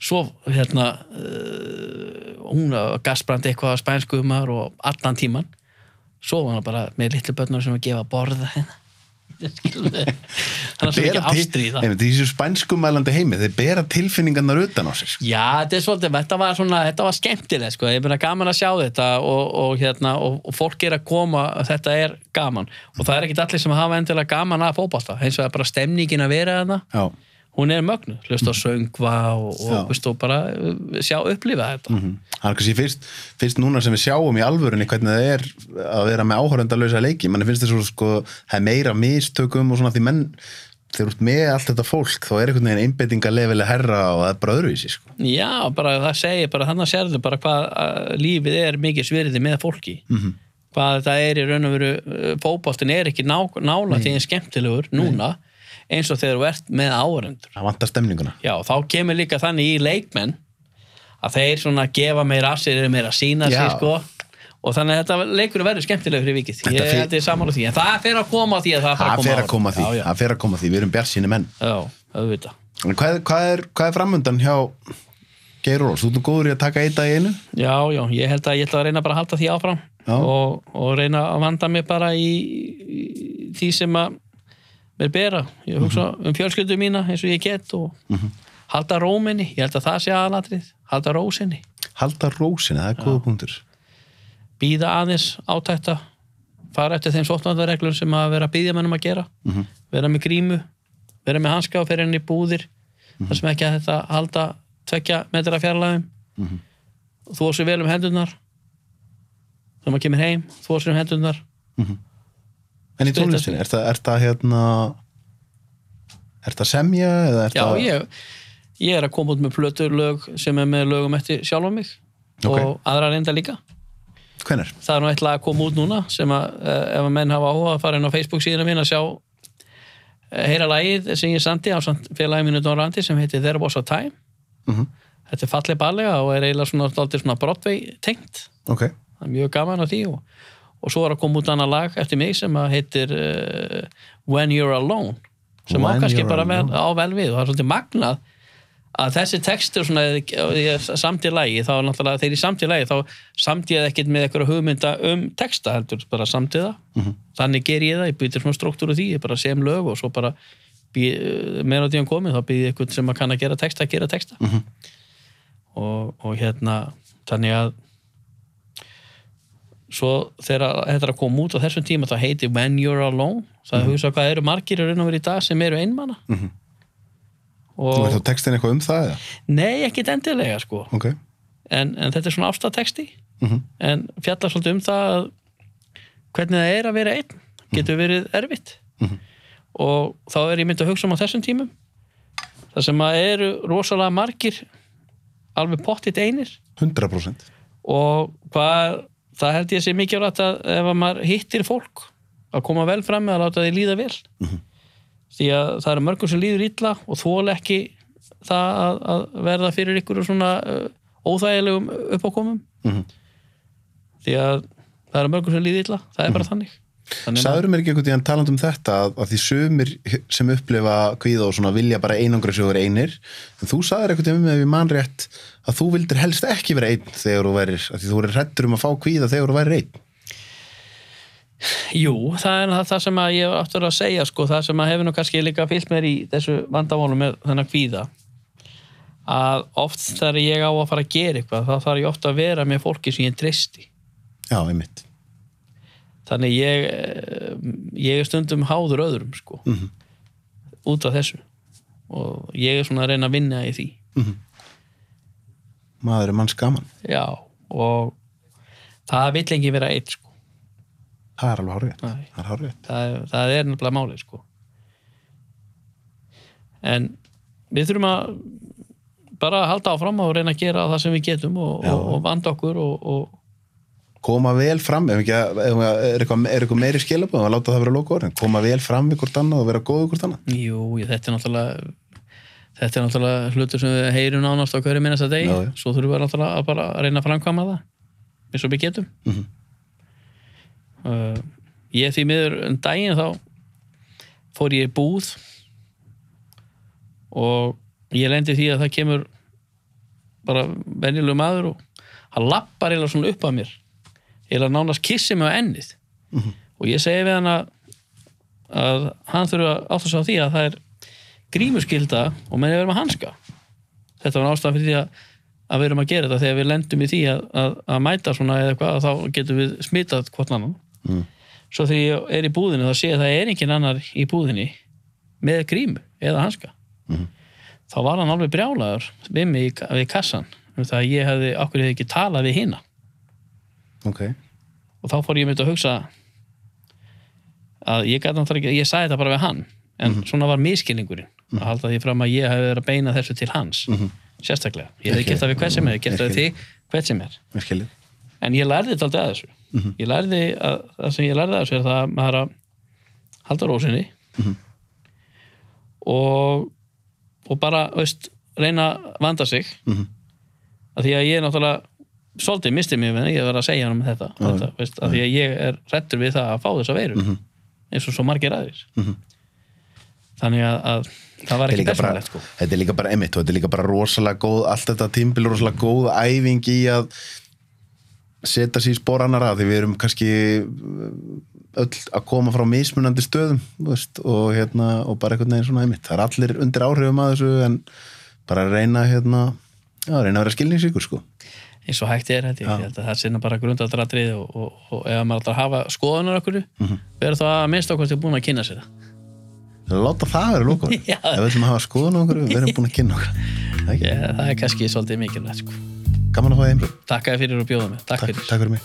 svo hérna uh, hún gasbrandi eitthvað á spænsku maður og allan tíman svo var hann bara með litlu börnur sem að gefa borða hérna þannig að svo ekki ástríða Einmitt, þessu spænskumælandi heimi þeir bera tilfinningarnar utan á sér sko. Já, þetta er svolítið, þetta var svona, þetta var skemmtilegt, sko, ég er byrja gaman að sjá þetta og, og hérna, og, og fólk er að koma, þetta er gaman. Og það er ekkit allir sem hafa endilega gaman að fótbolta, eins og er bara stemningin að vera þarna, já, hún er mögnu, hlust á söngva og. Mhm. og, veist, og bara uh, sjá upplifa þetta. það er kannski fyrst, fyrst núna sem við sjáum í alvörunni hvernig það er að vera með áhörendalösa leiki mann finnst þess að sko, það er meira mistökum og svona því menn þegar ert með allt þetta fólk þá er einhvern veginn einbeitingarlefileg herra og það er bara öðruvísi sko. Já, bara það segir, bara þannig að sérðu bara hvað uh, lífið er mikið svirði með fólki. Mhm. Hvað þetta er í raun og veru, uh, fótboltin er ekki ná, nála til einn skemmtilegur núna eins og þegar þú ert með áhörendur. það vantar stemninguna. Já, þá kemur líka þannig í leikmenn að þeir svona gefa meira af sér eru meira að sína sig sko. Og þannig að þetta leikur verður skemmtilega fyrir vikið. Þetta ég fer- held ég samála því, en það fer að koma að því að það fer það fer að koma að því, það fer að koma að því, við erum bjart síni menn. Já, auðvitað. En hvað, er- hvað, er, hvað er framöndan hjá Geir Ólafs, þú nú góður í að taka eitt í einu. Já, já, ég held að ég ætla að reyna bara að halda því áfram og, og reyna að vanda mig bara í, í því sem að mér bera, ég hugsa Mhm. um fjölskyldu mína eins og ég get og halda róminni, ég held að það sé aðalatrið halda rósinni, halda rósina, það er góða punktur býða aðeins átækta fara eftir þeim sóttvandarreglum sem að vera að býðja mennum að gera Mhm. vera með grímu, vera með hanska og fyrir henni búðir, Mhm. þar sem ekki að þetta halda tvekja metra fjarlæðum Mhm. þú sér vel um hendurnar þegar maður kemur heim þú sér um hendurnar En í tónlistinni, er það, er það hérna er það semja eða er já, það ég, ég er að koma út með plötur lög sem er með lögum eftir sjálf mig. Ok. og aðra reynda líka. Hvenær? það er nú eitthvað að koma út núna sem að eh, ef að menn hafa áhuga að fara inn á Facebook síðan mín að sjá eh, heyra lagið sem ég sandi á félagið mínu Dónrandi sem heitir There Was a Time. Mm þetta er fallið ballega og er eiginlega svona, svona Broadway tengt. Ok, það er mjög gaman á því og, og svo er að koma út annað lag eftir mig sem að heitir uh, When You're Alone sem á When kannski You're bara Alone. á vel við og það er svolítið magnað að þessi svona, samt í lagi, þá er náttúrulega þegar ég samt í lagi, þá samt ég ekkert með eitthvað hugmynda um texta heldur, bara samt í það Mhm. þannig ger ég það, ég byrja svona struktúru því ég bara sem lög og svo bara meira á tíðan komið, þá byrja ég eitthvað sem að kann að gera texta, að gera texta Mhm. og, og hérna þannig að svo þegar þetta er að koma út á þessum tíma þá heiti When You're Alone það er hugsa hvað eru margir í raun og verið í dag sem eru einmana Mhm. og Nú er þá textin eitthvað um það eða? nei, ekkit endilega sko Ok. en, en þetta er svona afstæðteksti Mhm. en fjallar svolítið um það að hvernig það er að vera einn getur verið erfitt Mhm. og þá er ég myndi að hugsa um á þessum tímum það sem að eru rosalega margir alveg pottitt einir 100%. og hvað, það held ég sé mikilvægt að ef að maður hittir fólk að koma vel fram með að láta því líða vel Mhm. því að það eru mörgum sem líður illa og þóla ekki það að, að verða fyrir ykkur svona uh, óþægilegum uppákomum Mhm. því að það eru mörgum sem líður illa það er bara þannig, þannig Sagður mér ekki einhvern tíðan talandi um þetta að, að því sumir sem upplifa kvíða og svona vilja bara einangra sig og vera einir en þú sagður einhvern tíðan með við mannrétt að þú vildir helst ekki vera einn þegar þú værir, að því þú er hrættur um að fá kvíða þegar þú værir einn Jú, það er það, sem að ég áttur að segja sko, það sem að hefur nú kannski líka fyllt mér í þessu vandamálum með þennan kvíða að oft þegar ég á að fara að gera eitthvað þá þarf ég oft að vera með fólki sem ég treysti Já, einmitt. Þannig ég eh, ég er stundum háður öðrum sko, Mhm. út af þessu og ég er svona að reyna að vinna í því Maður er manns gaman. já, og það vill ekki vera eitt sko. Það er alveg. Nei. Það það, það er nefnilega málið sko. en við þurfum að bara halda áfram og reyna að gera það sem við getum og, og, og vanda okkur og, og Koma vel fram, ef ekki að, ef er eitthvað, er eitthvað meiri skilabóð að láta það vera loka orðin. Koma vel fram við hvort annað og vera góð við hvort annað. jú, þetta er náttúrulega þetta er náttúrulega hlutur sem við heyrum nánast á hverju minnast að degi, Já, já. svo þurfum við náttúrulega að bara að reyna að framkvæma það eins og við getum Mhm. uh, ég því miður en daginn þá fór ég búð og ég lendi því að það kemur bara venjulegu maður og hann lappar eða svona upp að mér eða nánast kissi mig á ennið. Og ég segi við hann að, að hann þurfa að átta sig á því að það er grímuskylda og menn er verið með hanska. Þetta var ástæðan fyrir því að, að við erum að gera þetta. Þegar við lendum í því að, að, að mæta svona eða eitthvað þá getum við smitað hvort annan. Mm. svo þegar ég er í búðinu þá sé ég að það er engin annar í búðinni með grímu eða hanska. Mhm. þá var hann alveg brjálaður við mig við kassan um það að ég hefði, okkur hefði ekki talað við hina? Ok. Og þá fór ég myndi að hugsa að ég gæti náttúrulega ekki, ég sagði þetta bara við hann en svona var miskilningurinn að halda því fram að ég hefði verið að beina þessu til hans Mhm. sérstaklega, ég Ekki- gert það við hvert sem er, ég gert það við þig hvert sem er skiljið. en ég lærði þetta aldrei að þessu Mhm. ég lærði að, það sem ég lærði að þessu er það að maður að halda rósinni Mhm. og og bara, veist, reyna að vanda sig Mhm. að því að ég náttúrulega svolítið misti mig með ég var að segja hann um þetta, Já, þetta veist, að því að ég er rettur við það að fá þessa veiru Mhm. eins og svo margir aðrir Mhm. þannig að, að það var ekki persónulegt sko. Þetta er líka bara emitt og þetta er líka bara rosalega góð, allt þetta tímbil rosalega góð æfing í að setja sér í spór annara því við erum kannski uh, öll að koma frá mismunandi stöðum veist, og, hérna, og bara einhvern veginn svona emitt. Það er allir undir áhrifum að þessu en bara að reyna hérna, já, reyna að vera skilningsvíkur sko. Eins og hægt er þetta, Já. ég held að það sinna bara grundadratrið og, og, og ef maður ætlar að hafa skoðunar okkur, Mhm. verður það að minnst okkur til búin að kynna sér það Láta það vera lókur. Já. Ef við ætlum að hafa skoðun á okkur, við erum búin að kynna okkur. Er. Ég, það er kannski svolítið mikilvægt sko. Gaman að fá það heimröð. Takk fyrir að bjóða mig, takk, Takk, fyrir takk fyrir mig.